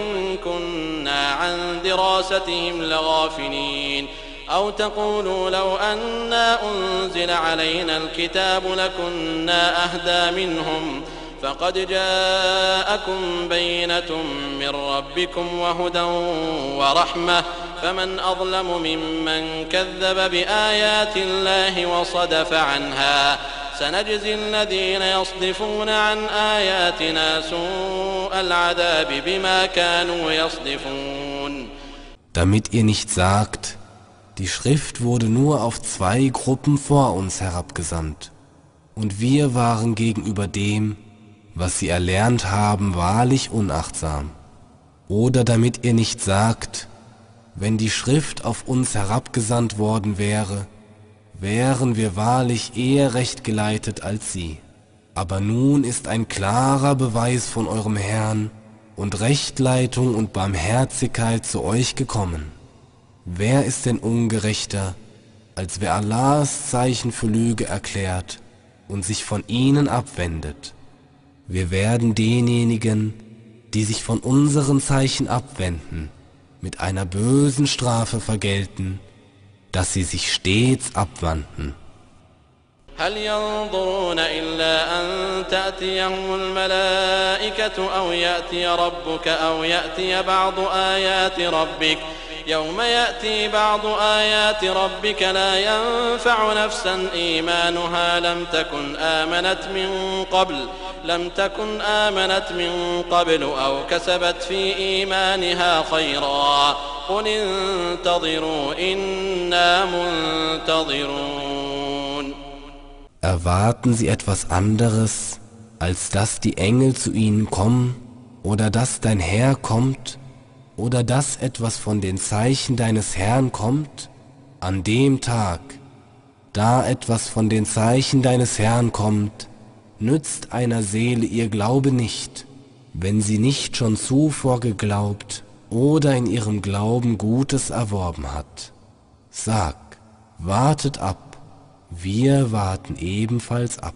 كنا عن دراستهم لغافلين. أو تقولوا لو أنا أنزل علينا الكتاب لكنا أهدى منهم. فقد جاءكم بينة من ربكم وهدى ورحمة. فمن أظلم ممن كذب بآيات الله وصدف عنها. سنجزي الذين يصدفون عن آياتنا سوء العذاب بما كانوا يصدفون Damit ihr nicht sagt, die Schrift wurde nur auf zwei Gruppen vor uns herabgesandt, und wir waren gegenüber dem, was sie erlernt haben, wahrlich unachtsam. Oder damit ihr nicht sagt, wenn die Schrift auf uns herabgesandt worden wäre, wären wir wahrlich eher recht geleitet als sie. Aber nun ist ein klarer Beweis von eurem Herrn und Rechtleitung und Barmherzigkeit zu euch gekommen. Wer ist denn ungerechter, als wer Allahs Zeichen für Lüge erklärt und sich von ihnen abwendet? Wir werden denjenigen, die sich von unseren Zeichen abwenden, mit einer bösen Strafe vergelten, dass sie sich stets abwandten. هل ينظرون إلا أن تأتيهم الملائكة أو يأتي ربك أو يأتي بعض آيات ربك يوم يأتي بعض آيات ربك لا ينفع نفسا إيمانها لم تكن آمنت من قبل لم تكن آمنت من قبل أو كسبت في إيمانها خيرا. قل انتظروا إنا منتظرون. Erwarten sie etwas anderes, als dass die Engel zu ihnen kommen, oder dass dein Herr kommt, oder dass etwas von den Zeichen deines Herrn kommt? An dem Tag, da etwas von den Zeichen deines Herrn kommt, nützt einer Seele ihr Glaube nicht, wenn sie nicht schon zuvor geglaubt oder in ihrem Glauben Gutes erworben hat. Sag, wartet ab, wir warten ebenfalls ab.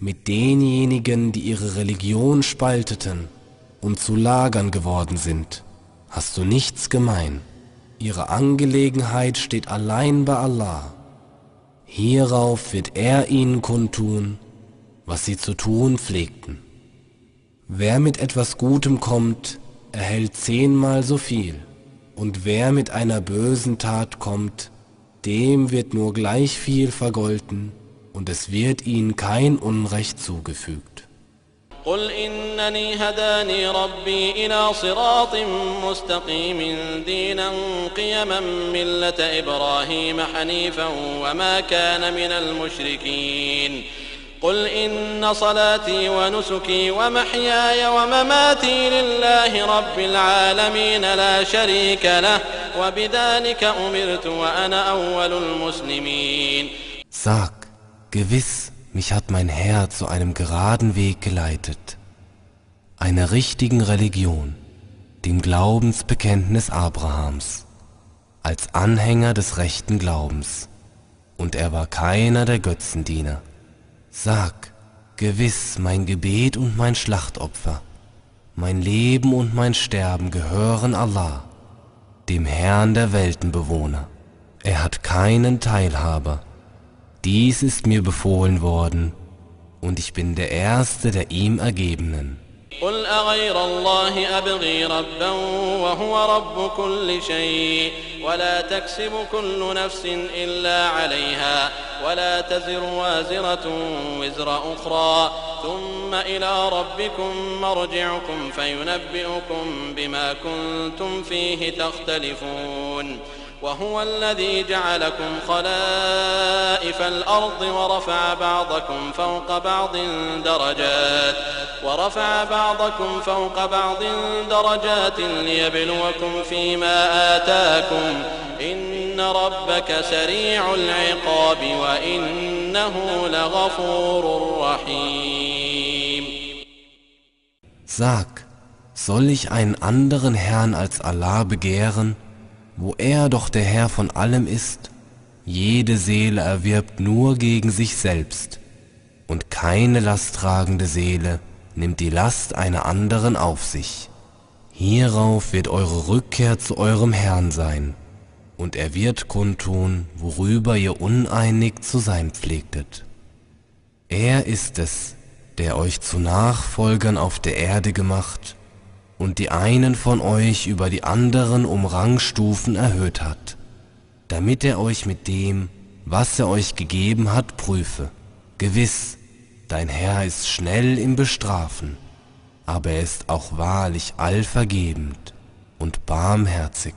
Mit denjenigen, die ihre Religion spalteten und zu Lagern geworden sind, hast du nichts gemein. Ihre Angelegenheit steht allein bei Allah. Hierauf wird er ihnen kundtun, was sie zu tun pflegten. Wer mit etwas Gutem kommt, erhält zehnmal so viel, und wer mit einer bösen Tat kommt, dem wird nur gleich viel vergolten, und es wird ihnen kein Unrecht zugefügt. قل إنني هداني ربي إلى صراط مستقيم دينا قيما ملة إبراهيم حنيفا وما كان من المشركين قل إن صلاتي ونسكي ومحياي ومماتي لله رب العالمين لا شريك له وبذلك أمرت وأنا أول المسلمين Sag, gewiss, mich hat mein Herr zu einem geraden Weg geleitet, einer richtigen Religion, dem Glaubensbekenntnis Abrahams, als Anhänger des rechten Glaubens, und er war keiner der Götzendiener. Sag, gewiss, mein Gebet und mein Schlachtopfer, mein Leben und mein Sterben gehören Allah, dem Herrn der Weltenbewohner. Er hat keinen Teilhaber, dies ist mir befohlen worden, und ich bin der Erste der ihm Ergebenen. قل أغير الله أبغي ربا وهو رب كل شيء ولا تكسب كل نفس إلا عليها ولا تزر وازرة وزر أخرى ثم إلى ربكم مرجعكم فينبئكم بما كنتم فيه تختلفون وهو الذي جعلكم خلائف الأرض ورفع بعضكم فوق بعض درجات ورفع بعضكم فوق بعض درجات ليبلوكم فيما آتاكم إن ربك سريع العقاب وإنه لغفور رحيم Sag, soll ich einen anderen Herrn als Allah begehren? Wo er doch der Herr von allem ist, jede Seele erwirbt nur gegen sich selbst, und keine lasttragende Seele nimmt die Last einer anderen auf sich. Hierauf wird eure Rückkehr zu eurem Herrn sein, und er wird kundtun, worüber ihr uneinig zu sein pflegtet. Er ist es, der euch zu Nachfolgern auf der Erde gemacht und die einen von euch über die anderen um Rangstufen erhöht hat, damit er euch mit dem, was er euch gegeben hat, prüfe. Gewiss, dein Herr ist schnell im Bestrafen, aber er ist auch wahrlich allvergebend und barmherzig.